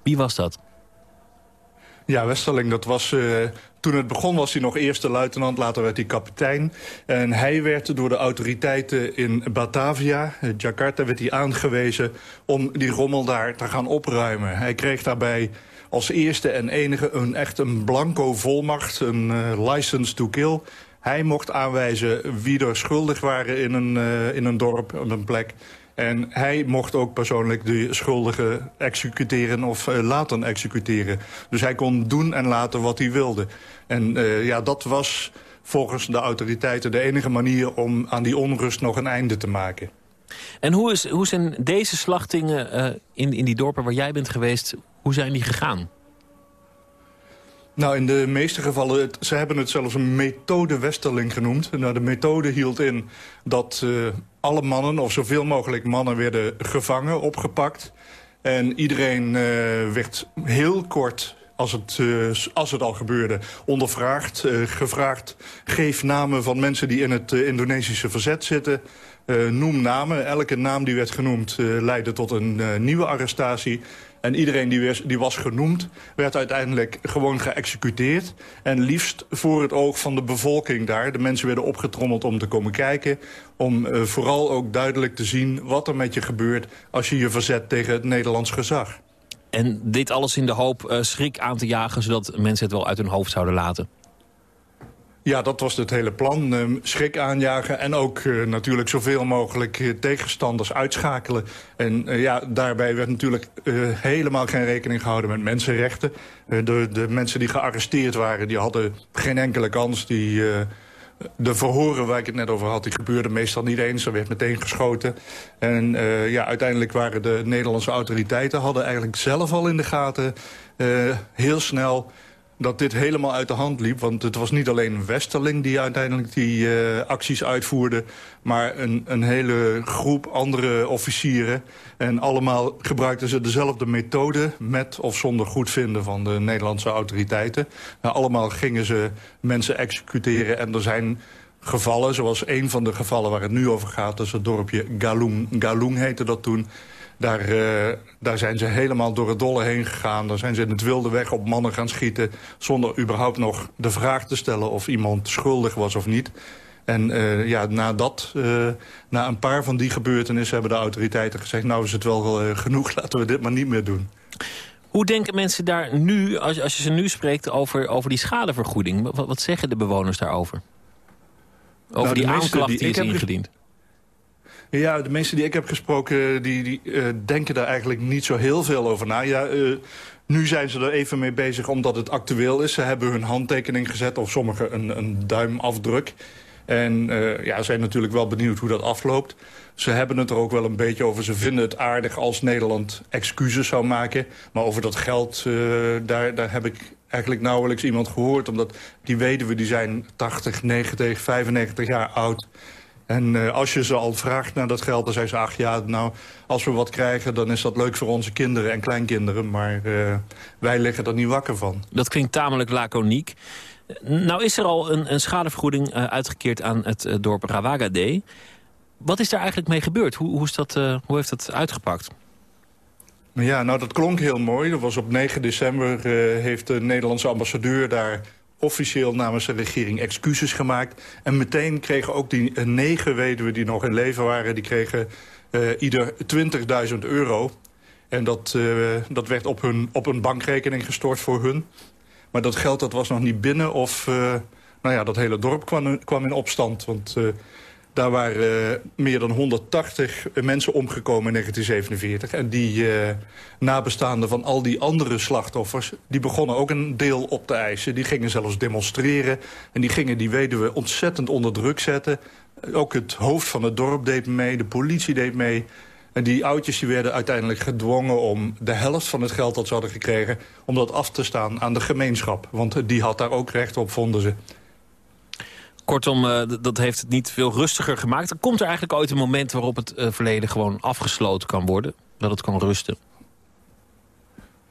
Speaker 7: Wie was dat?
Speaker 25: Ja, Westerling, dat was... Uh, toen het begon was hij nog eerste luitenant, later werd hij kapitein. En hij werd door de autoriteiten in Batavia, eh, Jakarta, werd hij aangewezen... om die rommel daar te gaan opruimen. Hij kreeg daarbij als eerste en enige een echt een blanco volmacht, een uh, license to kill... Hij mocht aanwijzen wie er schuldig waren in een, in een dorp, op een plek. En hij mocht ook persoonlijk de schuldigen executeren of uh, laten executeren. Dus hij kon doen en laten wat hij wilde. En uh, ja, dat was volgens de autoriteiten de enige manier om aan die onrust nog een einde te maken.
Speaker 7: En hoe, is, hoe zijn deze slachtingen uh, in, in die dorpen waar jij bent geweest, hoe zijn die gegaan?
Speaker 25: Nou, in de meeste gevallen, ze hebben het zelfs een methode Westerling genoemd. Nou, de methode hield in dat uh, alle mannen, of zoveel mogelijk mannen, werden gevangen, opgepakt. En iedereen uh, werd heel kort als het, uh, als het al gebeurde, ondervraagd, gevraagd... geef namen van mensen die in het Indonesische verzet zitten. noem namen. Elke naam die werd genoemd leidde tot een nieuwe arrestatie. En iedereen die, was, die was genoemd, werd uiteindelijk gewoon geëxecuteerd. En liefst voor het oog van de bevolking daar. De mensen werden opgetrommeld om te komen kijken. Om uh, vooral ook duidelijk te zien wat er met je gebeurt... als je je verzet tegen het Nederlands gezag.
Speaker 7: En dit alles in de hoop uh, schrik aan te jagen... zodat mensen het wel uit hun hoofd zouden laten?
Speaker 25: Ja, dat was het hele plan. Uh, schrik aanjagen en ook uh, natuurlijk zoveel mogelijk uh, tegenstanders uitschakelen. En ja, daarbij werd natuurlijk helemaal geen rekening gehouden met mensenrechten. de, de mensen die gearresteerd waren, die hadden geen enkele kans. Die, de verhoren waar ik het net over had, die gebeurden meestal niet eens. Er werd meteen geschoten. En ja, uiteindelijk waren de Nederlandse autoriteiten... hadden eigenlijk zelf al in de gaten heel snel dat dit helemaal uit de hand liep. Want het was niet alleen Westerling die uiteindelijk die uh, acties uitvoerde... maar een, een hele groep andere officieren. En allemaal gebruikten ze dezelfde methode... met of zonder goedvinden van de Nederlandse autoriteiten. Nou, allemaal gingen ze mensen executeren en er zijn gevallen... zoals een van de gevallen waar het nu over gaat... dat is het dorpje Galung. Galung heette dat toen... Daar, uh, daar zijn ze helemaal door het dolle heen gegaan. Daar zijn ze in het wilde weg op mannen gaan schieten... zonder überhaupt nog de vraag te stellen of iemand schuldig was of niet. En uh, ja, na, dat, uh, na een paar van die gebeurtenissen hebben de autoriteiten gezegd... nou is het wel genoeg, laten we dit maar niet meer doen.
Speaker 7: Hoe denken mensen daar nu, als, als je ze nu spreekt, over, over die schadevergoeding? Wat, wat zeggen de bewoners daarover? Over
Speaker 25: nou,
Speaker 7: die aanklacht die, die is ingediend?
Speaker 25: Ja, de mensen die ik heb gesproken, die, die uh, denken daar eigenlijk niet zo heel veel over na. Ja, uh, nu zijn ze er even mee bezig omdat het actueel is. Ze hebben hun handtekening gezet, of sommigen een, een duimafdruk. En uh, ja, zijn natuurlijk wel benieuwd hoe dat afloopt. Ze hebben het er ook wel een beetje over. Ze vinden het aardig als Nederland excuses zou maken. Maar over dat geld, daar, daar heb ik eigenlijk nauwelijks iemand gehoord. Omdat die weduwen die zijn 80, 90, 95 jaar oud. En uh, als je ze al vraagt naar dat geld, dan zeggen ze... ach ja, nou, als we wat krijgen, dan is dat leuk voor onze kinderen en kleinkinderen. Maar uh, wij liggen er niet wakker van.
Speaker 26: Dat klinkt tamelijk laconiek. Nou is er al een, een schadevergoeding uh, uitgekeerd aan het dorp Rawagade. Wat is daar eigenlijk mee gebeurd? Hoe, hoe, is dat, hoe heeft dat uitgepakt?
Speaker 25: Ja, nou dat klonk heel mooi. Dat was op 9 december heeft de Nederlandse ambassadeur daar officieel namens de regering excuses gemaakt. En meteen kregen ook die uh, negen weduwen die nog in leven waren... die kregen uh, ieder 20.000 euro. En dat, uh, dat werd op hun, op een bankrekening gestort voor hun. Maar dat geld dat was nog niet binnen of... nou ja, dat hele dorp kwam, kwam in opstand. Want daar waren uh, meer dan 180 mensen omgekomen in 1947. En die uh, nabestaanden van al die andere slachtoffers... die begonnen ook een deel op te eisen. Die gingen zelfs demonstreren. En die gingen die weduwe ontzettend onder druk zetten. Ook het hoofd van het dorp deed mee, de politie deed mee. En die oudjes die werden uiteindelijk gedwongen om de helft van het geld dat ze hadden gekregen... om dat af te staan aan de gemeenschap. Want die had daar ook recht op, vonden ze.
Speaker 26: Kortom, uh, dat heeft het niet veel rustiger gemaakt. Er komt er eigenlijk ooit een moment waarop het uh, verleden gewoon afgesloten kan worden? Dat het kan rusten?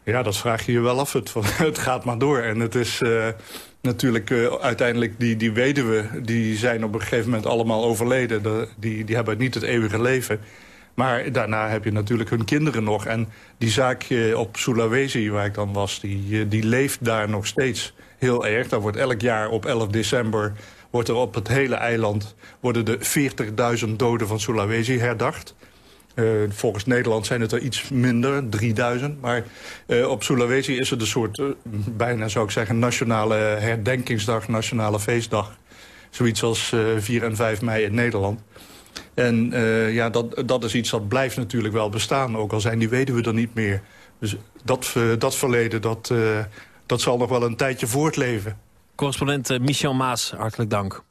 Speaker 25: Ja, dat vraag je je wel af. Het, het gaat maar door. En het is uh, natuurlijk uiteindelijk die, die weduwen... die zijn op een gegeven moment allemaal overleden. De, die, die hebben niet het eeuwige leven. Maar daarna heb je natuurlijk hun kinderen nog. En die zaak op Sulawesi, waar ik dan was... die, die leeft daar nog steeds heel erg. Daar wordt elk jaar op 11 december wordt er op het hele eiland... worden de 40.000 doden van Sulawesi herdacht. Uh, volgens Nederland zijn het er iets minder, 3000. Maar uh, op Sulawesi is het een soort, uh, bijna zou ik zeggen... nationale herdenkingsdag, nationale feestdag. Zoiets als 4 en 5 mei in Nederland. En ja, dat, dat is iets dat blijft natuurlijk wel bestaan. Ook al zijn die weduwe er niet meer. Dus dat, dat verleden, dat, dat zal nog wel een tijdje voortleven.
Speaker 26: Correspondent eh, Michel Maas, hartelijk dank.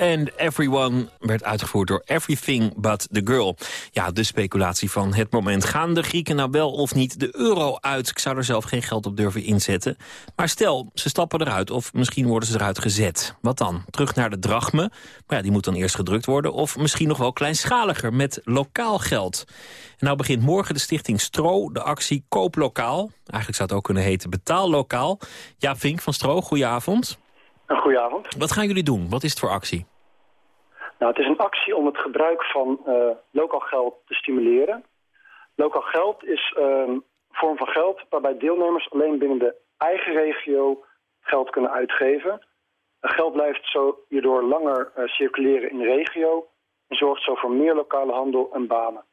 Speaker 7: And Everyone werd uitgevoerd door Everything But The Girl. Ja, de speculatie van het moment. Gaan de Grieken nou wel of niet de euro uit? Ik zou er zelf geen geld op durven inzetten. Maar stel, ze stappen eruit of misschien worden ze eruit gezet. Wat dan? Terug naar de drachme? Maar ja, die moet dan eerst gedrukt worden. Of misschien nog wel kleinschaliger met lokaal geld. En nou begint morgen de stichting Stro de actie Koop Lokaal. Eigenlijk zou het ook kunnen heten Betaal Lokaal. Ja, Vink van Stro, goedenavond.
Speaker 27: Een goedenavond.
Speaker 7: Wat gaan jullie doen? Wat is het voor actie?
Speaker 27: Nou, het is een actie om het gebruik van uh, lokaal geld te stimuleren. Lokaal geld is uh, een vorm van geld waarbij deelnemers alleen binnen de eigen regio geld kunnen uitgeven. Geld blijft zo hierdoor langer uh, circuleren in de regio en zorgt zo voor meer lokale handel en banen.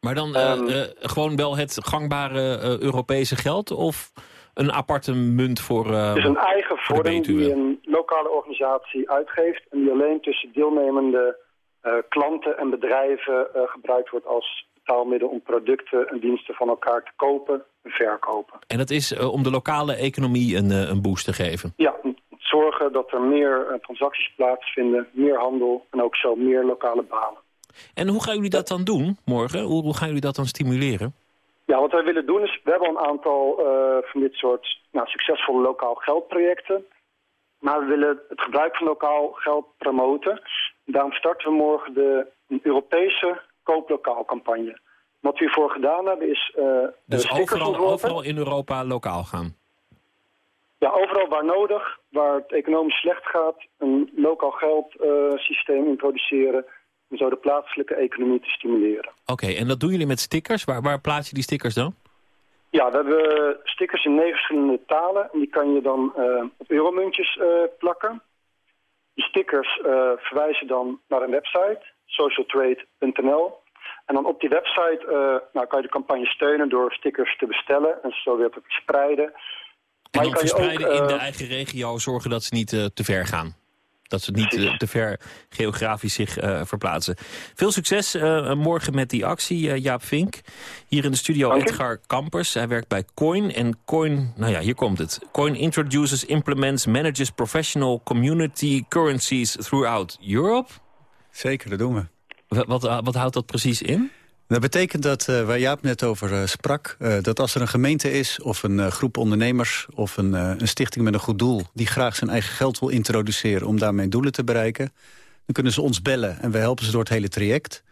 Speaker 7: Maar dan um, gewoon wel het gangbare Europese geld of een aparte munt voor uh,
Speaker 27: Het is een eigen vorm die een lokale organisatie uitgeeft... en die alleen tussen deelnemende uh, klanten en bedrijven uh, gebruikt wordt als betaalmiddel... om producten en diensten van elkaar te kopen en verkopen.
Speaker 7: En dat is om de lokale economie een, een boost te geven?
Speaker 27: Ja, zorgen dat er meer transacties plaatsvinden, meer handel... en ook zo meer lokale banen.
Speaker 7: En hoe gaan jullie dat dan doen morgen? Hoe, hoe gaan jullie dat dan stimuleren?
Speaker 27: Ja, wat wij willen doen is, we hebben een aantal uh, van dit soort nou, succesvolle lokaal geldprojecten. Maar we willen het gebruik van lokaal geld promoten. Daarom starten we morgen de Europese kooplokaal campagne. Wat we hiervoor gedaan hebben is... Uh,
Speaker 7: dus overal, overal in Europa lokaal gaan?
Speaker 27: Ja, overal waar nodig, waar het economisch slecht gaat... een lokaal geldsysteem uh, introduceren om zo de plaatselijke economie te stimuleren.
Speaker 7: Oké, okay, en dat doen jullie met stickers? Waar, waar plaats je die stickers dan?
Speaker 27: Ja, we hebben stickers in negen verschillende talen. En die kan je dan uh, op euromuntjes uh, plakken. Die stickers uh, verwijzen dan naar een website, socialtrade.nl. En dan op die website nou, kan je de campagne steunen door stickers te bestellen en zo weer te verspreiden.
Speaker 7: En maar dan verspreiden ook, in de eigen regio zorgen dat ze niet te ver gaan? Dat ze niet te, te ver geografisch zich uh, verplaatsen. Veel succes uh, morgen met die actie, uh, Jaap Vink. Hier in de studio okay. Edgar Kampers. Hij werkt bij Coin. En Coin, nou ja, hier komt het. Coin introduces, implements, manages professional community currencies throughout Europe.
Speaker 28: Zeker, dat doen we.
Speaker 7: Wat, wat, wat houdt dat precies in?
Speaker 28: Dat betekent dat, uh, waar Jaap net over uh, sprak... Uh, dat als er een gemeente is of een groep ondernemers... of een, een, stichting met een goed doel... die graag zijn eigen geld wil introduceren om daarmee doelen te bereiken... dan kunnen ze ons bellen en we helpen ze door het hele traject.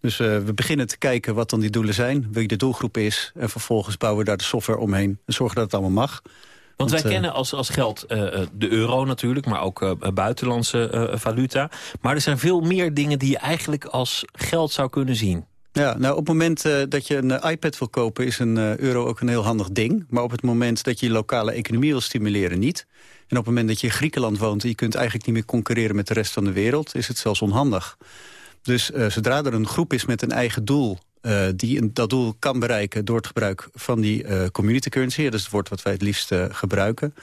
Speaker 28: Dus we beginnen te kijken wat dan die doelen zijn, wie de doelgroep is... en vervolgens bouwen we daar de software omheen en zorgen dat het allemaal mag...
Speaker 7: Want, wij kennen als, als geld de euro natuurlijk, maar ook buitenlandse valuta. Maar er zijn veel meer dingen die je eigenlijk als geld zou kunnen zien.
Speaker 28: Ja, nou op het moment uh, dat je een uh, iPad wil kopen... is een uh, euro ook een heel handig ding. Maar op het moment dat je je lokale economie wil stimuleren, niet. En op het moment dat je in Griekenland woont... en je kunt eigenlijk niet meer concurreren met de rest van de wereld... is het zelfs onhandig. Dus zodra er een groep is met een eigen doel... die een, dat doel kan bereiken door het gebruik van die community currency... dat is het woord wat wij het liefst gebruiken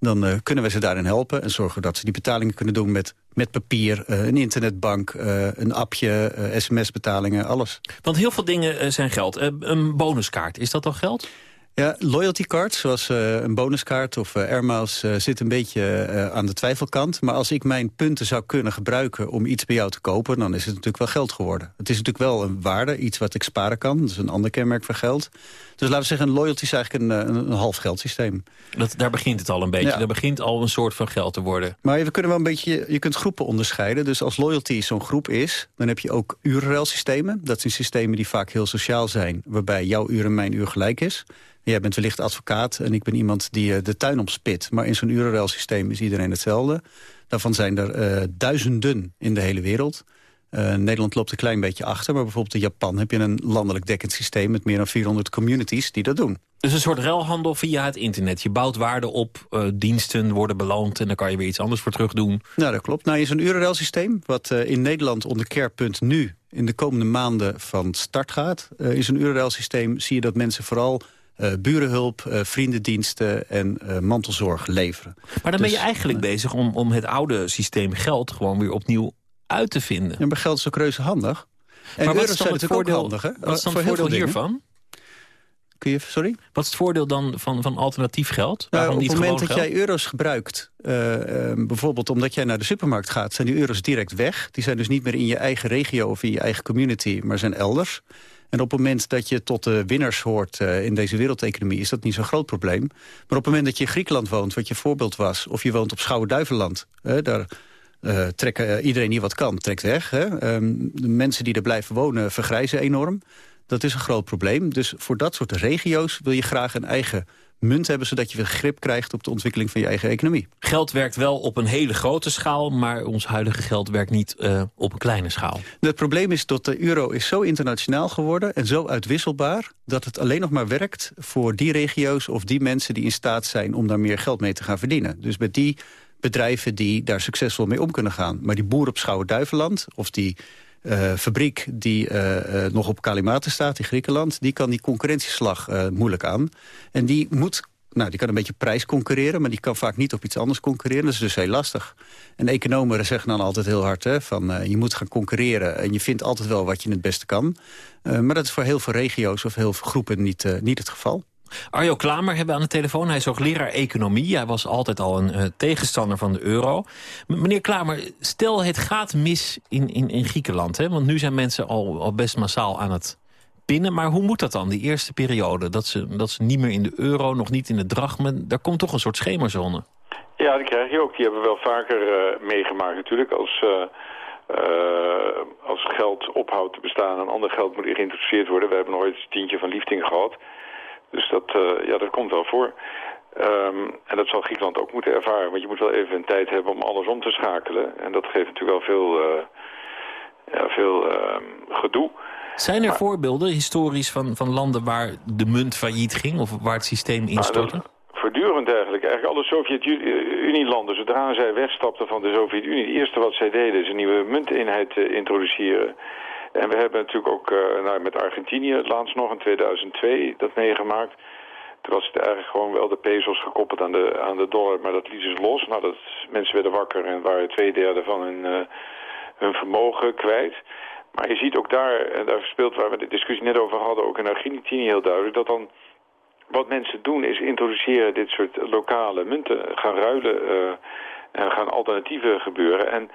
Speaker 28: dan uh, kunnen we ze daarin helpen en zorgen dat ze die betalingen kunnen doen met, met papier, uh, een internetbank, uh, een appje, sms-betalingen, alles.
Speaker 7: Want heel veel dingen zijn geld. een bonuskaart, is dat al geld?
Speaker 28: Ja, loyalty cards, zoals een bonuskaart of airmiles, zit een beetje aan de twijfelkant. Maar als ik mijn punten zou kunnen gebruiken om iets bij jou te kopen... dan is het natuurlijk wel geld geworden. Het is natuurlijk wel een waarde, iets wat ik sparen kan. Dat is een ander kenmerk van geld. Dus laten we zeggen, loyalty is eigenlijk een, een, een half geldsysteem.
Speaker 7: Dat, daar begint het al een beetje. Ja. Daar begint al een soort van geld te worden.
Speaker 28: Maar we kunnen wel een beetje, je kunt groepen onderscheiden. Dus als loyalty zo'n groep is, dan heb je ook urenruilsystemen. Dat zijn systemen die vaak heel sociaal zijn... waarbij jouw uur en mijn uur gelijk is... Jij bent wellicht advocaat en ik ben iemand die uh, de tuin opspit. Maar in zo'n urenruilsysteem is iedereen hetzelfde. Daarvan zijn er uh, duizenden in de hele wereld. Uh, Nederland loopt een klein beetje achter. Maar bijvoorbeeld in Japan heb je een landelijk dekkend systeem... met meer dan 400 communities die dat doen.
Speaker 7: Dus een soort ruilhandel via het internet. Je bouwt waarde op, uh, diensten worden beloond... en dan kan je weer iets anders voor terug doen.
Speaker 28: Nou, dat klopt. Nou, is een urenruilsysteem... wat uh, in Nederland onder Care.nu nu in de komende maanden van start gaat. Uh, in zo'n urenruilsysteem zie je dat mensen vooral burenhulp, vriendendiensten en mantelzorg leveren.
Speaker 7: Maar dan dus, ben je eigenlijk bezig om, om het oude systeem geld gewoon weer opnieuw uit te vinden.
Speaker 28: Ja, maar geld is ook reuze handig. En
Speaker 7: maar wat is dan het voordeel,
Speaker 28: handig, hè?
Speaker 7: Wat is dan het voordeel hiervan?
Speaker 28: Kun je, sorry?
Speaker 7: Wat is het voordeel dan van, van alternatief geld?
Speaker 28: Nou,
Speaker 7: Waarom
Speaker 28: op
Speaker 7: niet
Speaker 28: het moment dat
Speaker 7: geld?
Speaker 28: jij euro's gebruikt, eh, eh, bijvoorbeeld omdat jij naar de supermarkt gaat... zijn die euro's direct weg. Die zijn dus niet meer in je eigen regio of in je eigen community, maar zijn elders. En op het moment dat je tot de winnaars hoort eh, in deze wereldeconomie... is dat niet zo'n groot probleem. Maar op het moment dat je in Griekenland woont, wat je voorbeeld was... of je woont op Schouwen-Duiveland, daar... eh, trekken, eh, iedereen die wat kan, trekt weg. Hè? Ehm, de mensen die er blijven wonen vergrijzen enorm. Dat is een groot probleem. Dus voor dat soort regio's wil je graag een eigen munt hebben... zodat je weer grip krijgt op de ontwikkeling van je eigen economie.
Speaker 7: Geld werkt wel op een hele grote schaal... maar ons huidige geld werkt niet eh, op een kleine schaal.
Speaker 28: Het probleem is dat de euro is zo internationaal geworden en zo uitwisselbaar... dat het alleen nog maar werkt voor die regio's of die mensen die in staat zijn... om daar meer geld mee te gaan verdienen. Dus met die bedrijven die daar succesvol mee om kunnen gaan. Maar die boer op Schouwen-Duiveland of die eh, fabriek die eh, eh, nog op Kalimata staat in Griekenland... die kan die concurrentieslag moeilijk aan. En die moet... Nou, die kan een beetje prijs concurreren, maar die kan vaak niet op iets anders concurreren. Dat is dus heel lastig. En economen zeggen dan altijd heel hard hè, van je moet gaan concurreren... en je vindt altijd wel wat je het beste kan. Maar dat is voor heel veel regio's of heel veel groepen niet, niet het geval.
Speaker 7: Arjo Klamer hebben we aan de telefoon. Hij is hoogleraar economie. Hij was altijd al een eh, tegenstander van de euro. Meneer Klamer, stel het gaat mis in, in, in Griekenland. Hè? Want nu zijn mensen al, al best massaal aan het pinnen. Maar hoe moet dat dan, die eerste periode? Dat ze, dat ze niet meer in de euro, nog niet in de drachmen. Daar komt toch een soort schemerzone.
Speaker 29: Ja, die krijg je ook. Die hebben we wel vaker eh, meegemaakt natuurlijk. Als, eh, als geld ophoudt te bestaan en ander geld moet geïntroduceerd worden. We hebben nooit het tientje van liefding gehad. Dus dat, eh, ja, dat komt wel voor. Ehm, en dat zal Griekenland ook moeten ervaren. Want je moet wel even een tijd hebben om alles om te schakelen. En dat geeft natuurlijk wel veel, eh, ja, veel ehm, gedoe.
Speaker 7: Zijn er voorbeelden historisch van, van landen waar de munt failliet ging? Of waar het systeem instortte?
Speaker 29: Voortdurend eigenlijk. Eigenlijk alle Sovjet-Unie-landen, zodra zij wegstapten van de Sovjet-Unie... het eerste wat zij deden is een nieuwe munteenheid eh, introduceren. En we hebben natuurlijk ook eh, nou, met Argentinië laatst nog in 2002 dat meegemaakt. Toen was het eigenlijk gewoon wel de pesos gekoppeld aan de, aan de dollar, maar dat liet ze los. Nou, dat, mensen werden wakker en waren twee derde van hun, eh, hun vermogen kwijt. Maar je ziet ook daar, en daar speelt waar we de discussie net over hadden, ook in Argentinië heel duidelijk, dat dan wat mensen doen is introduceren dit soort lokale munten, gaan ruilen eh, en gaan alternatieven gebeuren. En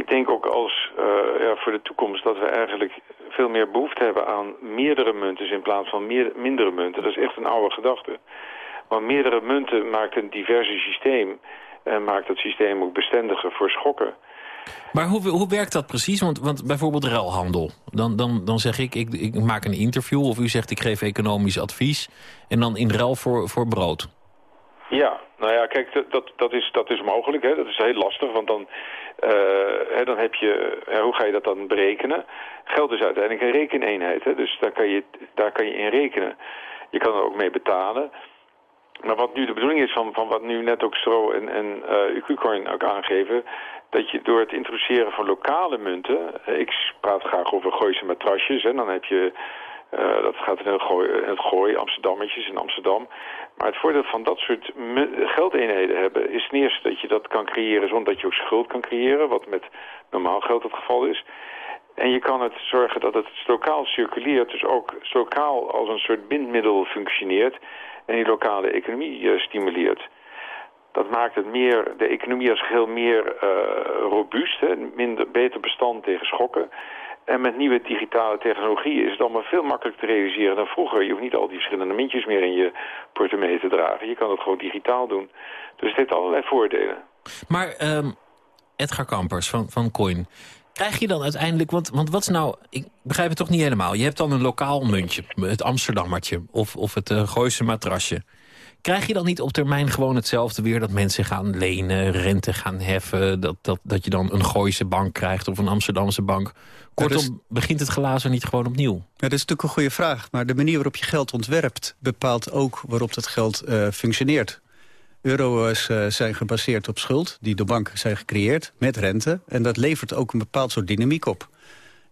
Speaker 29: ik denk ook als eh, ja, voor de toekomst dat we eigenlijk veel meer behoefte hebben aan meerdere munten in plaats van meer, mindere munten. Dat is echt een oude gedachte. Want meerdere munten maakt een diverser systeem en maakt het systeem ook bestendiger voor schokken.
Speaker 7: Maar hoe, hoe werkt dat precies? Want, want bijvoorbeeld ruilhandel. Dan, dan, dan zeg ik, ik, ik maak een interview of u zegt ik geef economisch advies. En dan in ruil voor, voor brood.
Speaker 29: Ja, nou ja, kijk, dat- dat, dat, is, dat is mogelijk. Hè? Dat is heel lastig, want dan, hè, dan heb je... hoe ga je dat dan berekenen? Geld is uiteindelijk een rekeneenheid, hè? dus daar kan, je, daar kan je in rekenen. Je kan er ook mee betalen. Maar wat nu de bedoeling is van, van wat nu net ook Stro en, en eh UQ-coin ook aangeven... dat je door het introduceren van lokale munten... eh, ik praat graag over Gooise matrasjes, dan heb je... eh, dat gaat in het, gooi, in het gooi, Amsterdammetjes in Amsterdam. Maar het voordeel van dat soort mu- geldeenheden hebben... is ten eerste dat je dat kan creëren zonder dat je ook schuld kan creëren... wat met normaal geld het geval is. En je kan het zorgen dat het lokaal circuleert, dus ook lokaal als een soort bindmiddel functioneert en die lokale economie eh, stimuleert. Dat maakt het meer, de economie als geheel meer eh, robuust, minder, beter bestand tegen schokken. En met nieuwe digitale technologie is het allemaal veel makkelijker te realiseren dan vroeger. Je hoeft niet al die verschillende muntjes meer in je portemonnee te dragen. Je kan het gewoon digitaal doen. Dus het heeft allerlei voordelen.
Speaker 7: Maar ehm, Edgar Kampers van, van Coin. Krijg je dan uiteindelijk, want, want wat is nou, ik begrijp het toch niet helemaal. Je hebt dan een lokaal muntje, het Amsterdammertje of, of het uh, Gooise matrasje. Krijg je dan niet op termijn gewoon hetzelfde weer... dat mensen gaan lenen, rente gaan heffen... dat, dat, dat je dan een Gooise bank krijgt of een Amsterdamse bank? Kortom, begint het glazen niet gewoon opnieuw?
Speaker 28: Ja, dat is natuurlijk een goede vraag. Maar de manier waarop je geld ontwerpt... bepaalt ook waarop dat geld eh, functioneert. Euro's eh, zijn gebaseerd op schuld, die door banken zijn gecreëerd... met rente. En dat levert ook een bepaald soort dynamiek op.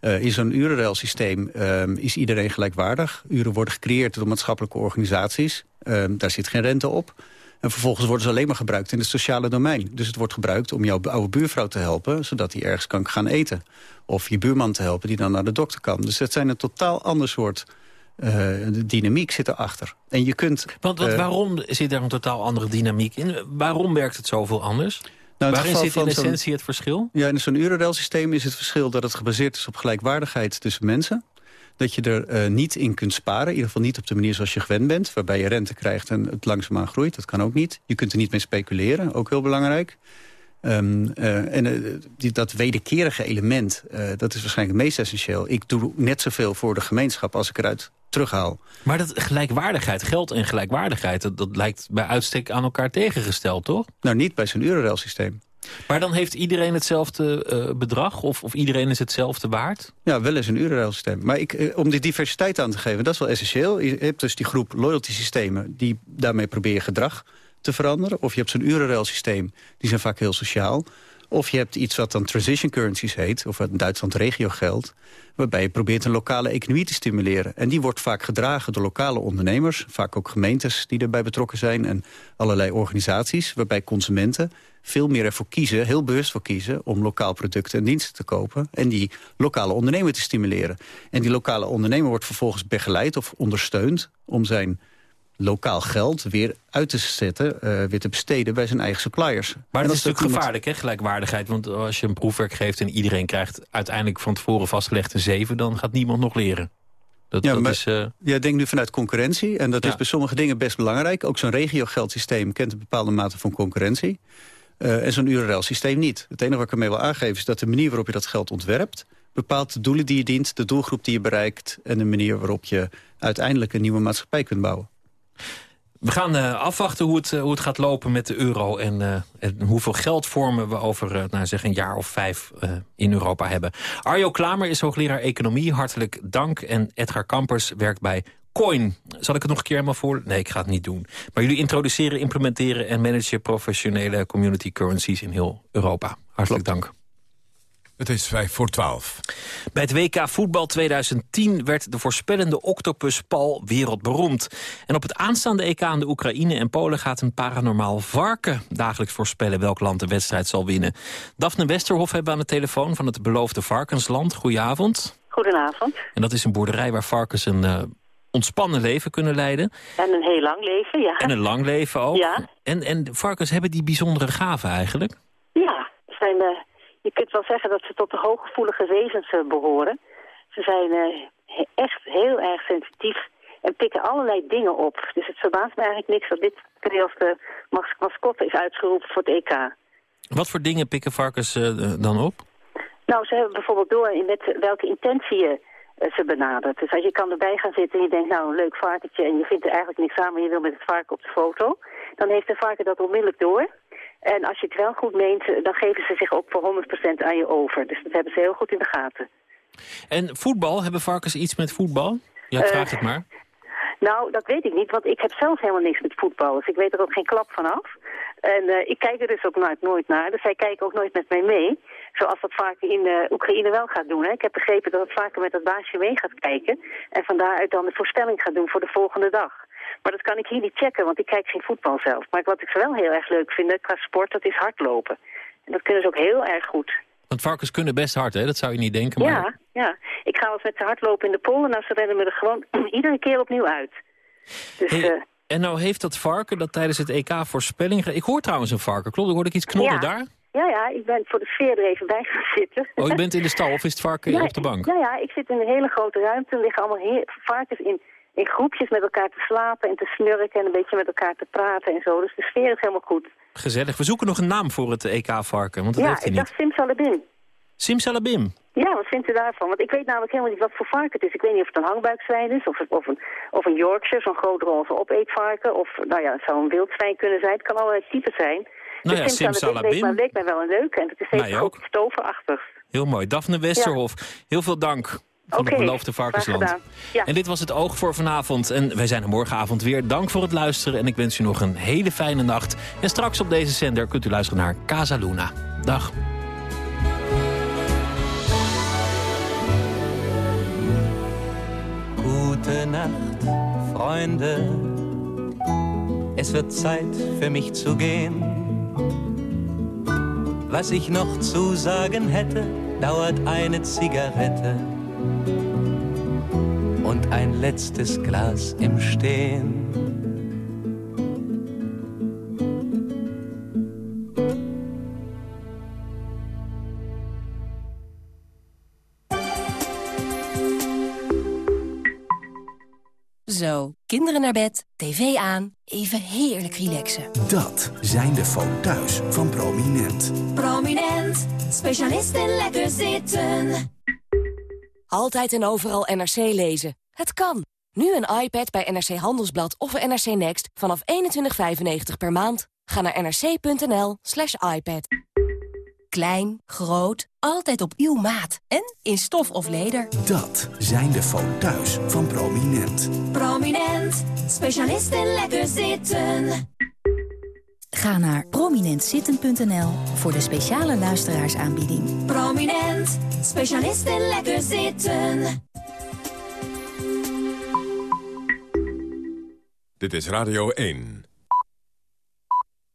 Speaker 28: Uh, in zo'n urenruilsysteem uh, is iedereen gelijkwaardig. Uren worden gecreëerd door maatschappelijke organisaties. Uh, daar zit geen rente op. En vervolgens worden ze alleen maar gebruikt in het sociale domein. Dus het wordt gebruikt om jouw oude buurvrouw te helpen... zodat hij ergens kan gaan eten. Of je buurman te helpen die dan naar de dokter kan. Dus het zijn een totaal ander soort Eh, de dynamiek zit erachter. En je kunt...
Speaker 7: Want, want
Speaker 28: eh,
Speaker 7: waarom zit er een totaal andere dynamiek in? Waarom werkt het zoveel anders?
Speaker 28: Nou,
Speaker 7: Waarin zit in essentie het verschil?
Speaker 28: Ja, in zo'n urenruilsysteem is het verschil dat het gebaseerd is op gelijkwaardigheid tussen mensen. Dat je er eh, niet in kunt sparen, in ieder geval niet op de manier zoals je gewend bent. Waarbij je rente krijgt en het langzaamaan groeit, dat kan ook niet. Je kunt er niet mee speculeren, ook heel belangrijk. Ehm, eh, en eh, die, dat wederkerige element, dat is waarschijnlijk het meest essentieel. Ik doe net zoveel voor de gemeenschap als ik eruit terughaal.
Speaker 7: Maar dat gelijkwaardigheid, geld en gelijkwaardigheid... Dat, dat lijkt bij uitstek aan elkaar tegengesteld, toch?
Speaker 28: Nou, niet bij zo'n urenruilsysteem.
Speaker 7: Maar dan heeft iedereen hetzelfde eh, bedrag? Of, of iedereen is hetzelfde waard?
Speaker 28: Ja, wel eens een urenruilsysteem. Maar ik, eh, om die diversiteit aan te geven, dat is wel essentieel. Je hebt dus die groep loyalty systemen, die daarmee probeer je gedrag te veranderen. Of je hebt zo'n urenruilsysteem, die zijn vaak heel sociaal. Of je hebt iets wat dan transition currencies heet, of wat in Duitsland regio geldt, waarbij je probeert een lokale economie te stimuleren. En die wordt vaak gedragen door lokale ondernemers, vaak ook gemeentes die erbij betrokken zijn en allerlei organisaties, waarbij consumenten veel meer ervoor kiezen, heel bewust voor kiezen... om lokaal producten en diensten te kopen... en die lokale ondernemer te stimuleren. En die lokale ondernemer wordt vervolgens begeleid of ondersteund... om zijn lokaal geld weer uit te zetten, eh, weer te besteden bij zijn eigen suppliers.
Speaker 7: Maar
Speaker 28: als
Speaker 7: is natuurlijk
Speaker 28: iemand-
Speaker 7: gevaarlijk, hè, gelijkwaardigheid. Want als je een proefwerk geeft en iedereen krijgt uiteindelijk van tevoren vastgelegd een 7... dan gaat niemand nog leren. Dat,
Speaker 28: Ja,
Speaker 7: dat
Speaker 28: maar
Speaker 7: is, eh,
Speaker 28: Jij denkt nu vanuit concurrentie. En dat
Speaker 7: Ja.
Speaker 28: is bij sommige dingen best belangrijk. Ook zo'n regiogeldsysteem kent een bepaalde mate van concurrentie. Eh, en zo'n URL-systeem niet. Het enige wat ik ermee wil aangeven is dat de manier waarop je dat geld ontwerpt... bepaalt de doelen die je dient, de doelgroep die je bereikt... en de manier waarop je uiteindelijk een nieuwe maatschappij kunt bouwen.
Speaker 7: We gaan eh, afwachten hoe het, eh, hoe het gaat lopen met de euro... en, en hoeveel geldvormen we over nou, zeg een jaar of vijf in Europa hebben. Arjo Klamer is hoogleraar economie. Hartelijk dank. En Edgar Kampers werkt bij Coin. Zal ik het nog een keer helemaal voor? Nee, ik ga het niet doen. Maar jullie introduceren, implementeren en managen... professionele community currencies in heel Europa. Hartelijk dank.
Speaker 6: Het is vijf voor twaalf.
Speaker 7: Bij het WK Voetbal 2010 werd de voorspellende octopus Paul wereldberoemd. En op het aanstaande EK aan de Oekraïne en Polen gaat een paranormaal varken dagelijks voorspellen welk land de wedstrijd zal winnen. Daphne Westerhof hebben we aan de telefoon van het beloofde varkensland. Goedenavond.
Speaker 30: Goedenavond.
Speaker 7: En dat is een boerderij waar varkens een eh, ontspannen leven kunnen leiden.
Speaker 30: En een heel lang leven, ja.
Speaker 7: En een lang leven ook.
Speaker 30: Ja.
Speaker 7: En, en varkens hebben die bijzondere gaven eigenlijk.
Speaker 30: Ja, ze zijn, eh, je kunt wel zeggen dat ze tot de hooggevoelige wezens eh, behoren. Ze zijn eh, echt heel erg sensitief en pikken allerlei dingen op. Dus het verbaast me eigenlijk niks dat dit als de mas mascotte is uitgeroepen voor het EK.
Speaker 7: Wat voor dingen pikken varkens eh, dan op?
Speaker 30: Nou, ze hebben bijvoorbeeld door in met welke intentie je ze benadert. Dus als je kan erbij gaan zitten en je denkt, nou, een leuk varkentje... en je vindt er eigenlijk niks aan, maar je wil met het varken op de foto... dan heeft de varken dat onmiddellijk door. En als je het wel goed meent, eh, dan geven ze zich ook voor 100% aan je over. Dus dat hebben ze heel goed in de gaten.
Speaker 7: En voetbal, hebben varkens iets met voetbal? Ja,
Speaker 30: Eh,
Speaker 7: vraag het maar.
Speaker 30: Nou, dat weet ik niet, want ik heb zelf helemaal niks met voetbal. Dus ik weet er ook geen klap van af. En eh, ik kijk er dus ook nooit, nooit naar. Dus zij kijken ook nooit met mij mee. Zoals dat varken in Oekraïne wel gaat doen. Hè. Ik heb begrepen dat het varken met dat baasje mee gaat kijken. En van daaruit dan de voorspelling gaat doen voor de volgende dag. Maar dat kan ik hier niet checken, want ik kijk geen voetbal zelf. Maar wat ik wel heel erg leuk vind qua sport, dat is hardlopen. En dat kunnen ze ook heel erg goed.
Speaker 7: Want varkens kunnen best hard, hè? Dat zou je niet denken. Maar...
Speaker 30: Ja, ja. Ik ga wel eens met ze hardlopen in de pollen. Nou, ze rennen me er gewoon iedere keer opnieuw uit. Dus,
Speaker 7: Hey,
Speaker 30: eh,
Speaker 7: en nou heeft dat varken dat tijdens het EK voorspelling... Ik hoor trouwens een varken, klopt? Hoorde ik iets knorren
Speaker 30: ja.
Speaker 7: daar?
Speaker 30: Ja, ja, ik ben voor de sfeer er even bij gaan zitten.
Speaker 7: Oh, je bent in de stal of is het varken
Speaker 30: ja,
Speaker 7: op de bank?
Speaker 30: Ja, ja, ik zit in een hele grote ruimte. Er liggen allemaal varkens in, in groepjes met elkaar te slapen en te snurken... en een beetje met elkaar te praten en zo. Dus de sfeer is helemaal goed.
Speaker 7: Gezellig. We zoeken nog een naam voor het EK-varken, want dat
Speaker 30: ja,
Speaker 7: heeft hij
Speaker 30: ik
Speaker 7: niet.
Speaker 30: dacht Simsalabim.
Speaker 7: Simsalabim.
Speaker 30: Ja, wat vindt u daarvan? Want ik weet namelijk helemaal niet wat voor varken het is. Ik weet niet of het een hangbuikzwijn is, of, of, een, of een Yorkshire, zo'n groot roze opeetvarken. Of, nou ja, het zou een wildzwijn kunnen zijn. Het kan allerlei typen zijn.
Speaker 7: Nou ja,
Speaker 30: dus Simsalabim leek,
Speaker 7: Simsalabim.
Speaker 30: me- leek mij wel een leuk. En het is zeker
Speaker 7: ook.
Speaker 30: toverachtigs.
Speaker 7: Heel mooi. Daphne Westerhof, heel veel dank van
Speaker 30: Oké,
Speaker 7: het beloofde varkensland.
Speaker 30: Ja.
Speaker 7: En dit was het Oog voor vanavond. En wij zijn er morgenavond weer. Dank voor het luisteren en ik wens u nog een hele fijne nacht. En straks op deze zender kunt u luisteren naar Casa Luna. Dag.
Speaker 24: Gute Nacht, Freunde. Es wird Zeit für mich zu gehen. Was ich noch zu sagen hätte, dauert eine Zigarette
Speaker 31: und ein letztes Glas im Stehen.
Speaker 6: Zo, kinderen naar bed, tv aan, even heerlijk relaxen.
Speaker 32: Dat zijn de foto's van Prominent.
Speaker 6: Prominent, specialist in lekker zitten. Altijd en overal NRC lezen. Het kan. Nu een iPad bij NRC Handelsblad of NRC Next vanaf 21,95 per maand. Ga naar nrc.nl slash iPad. Klein, groot, altijd op uw maat. En in stof of leder.
Speaker 32: Dat zijn de foto's van Prominent.
Speaker 6: Prominent, specialist in lekker zitten.
Speaker 33: Ga naar prominentzitten.nl voor de speciale luisteraarsaanbieding.
Speaker 6: Prominent, specialist in lekker zitten.
Speaker 19: Dit is Radio 1.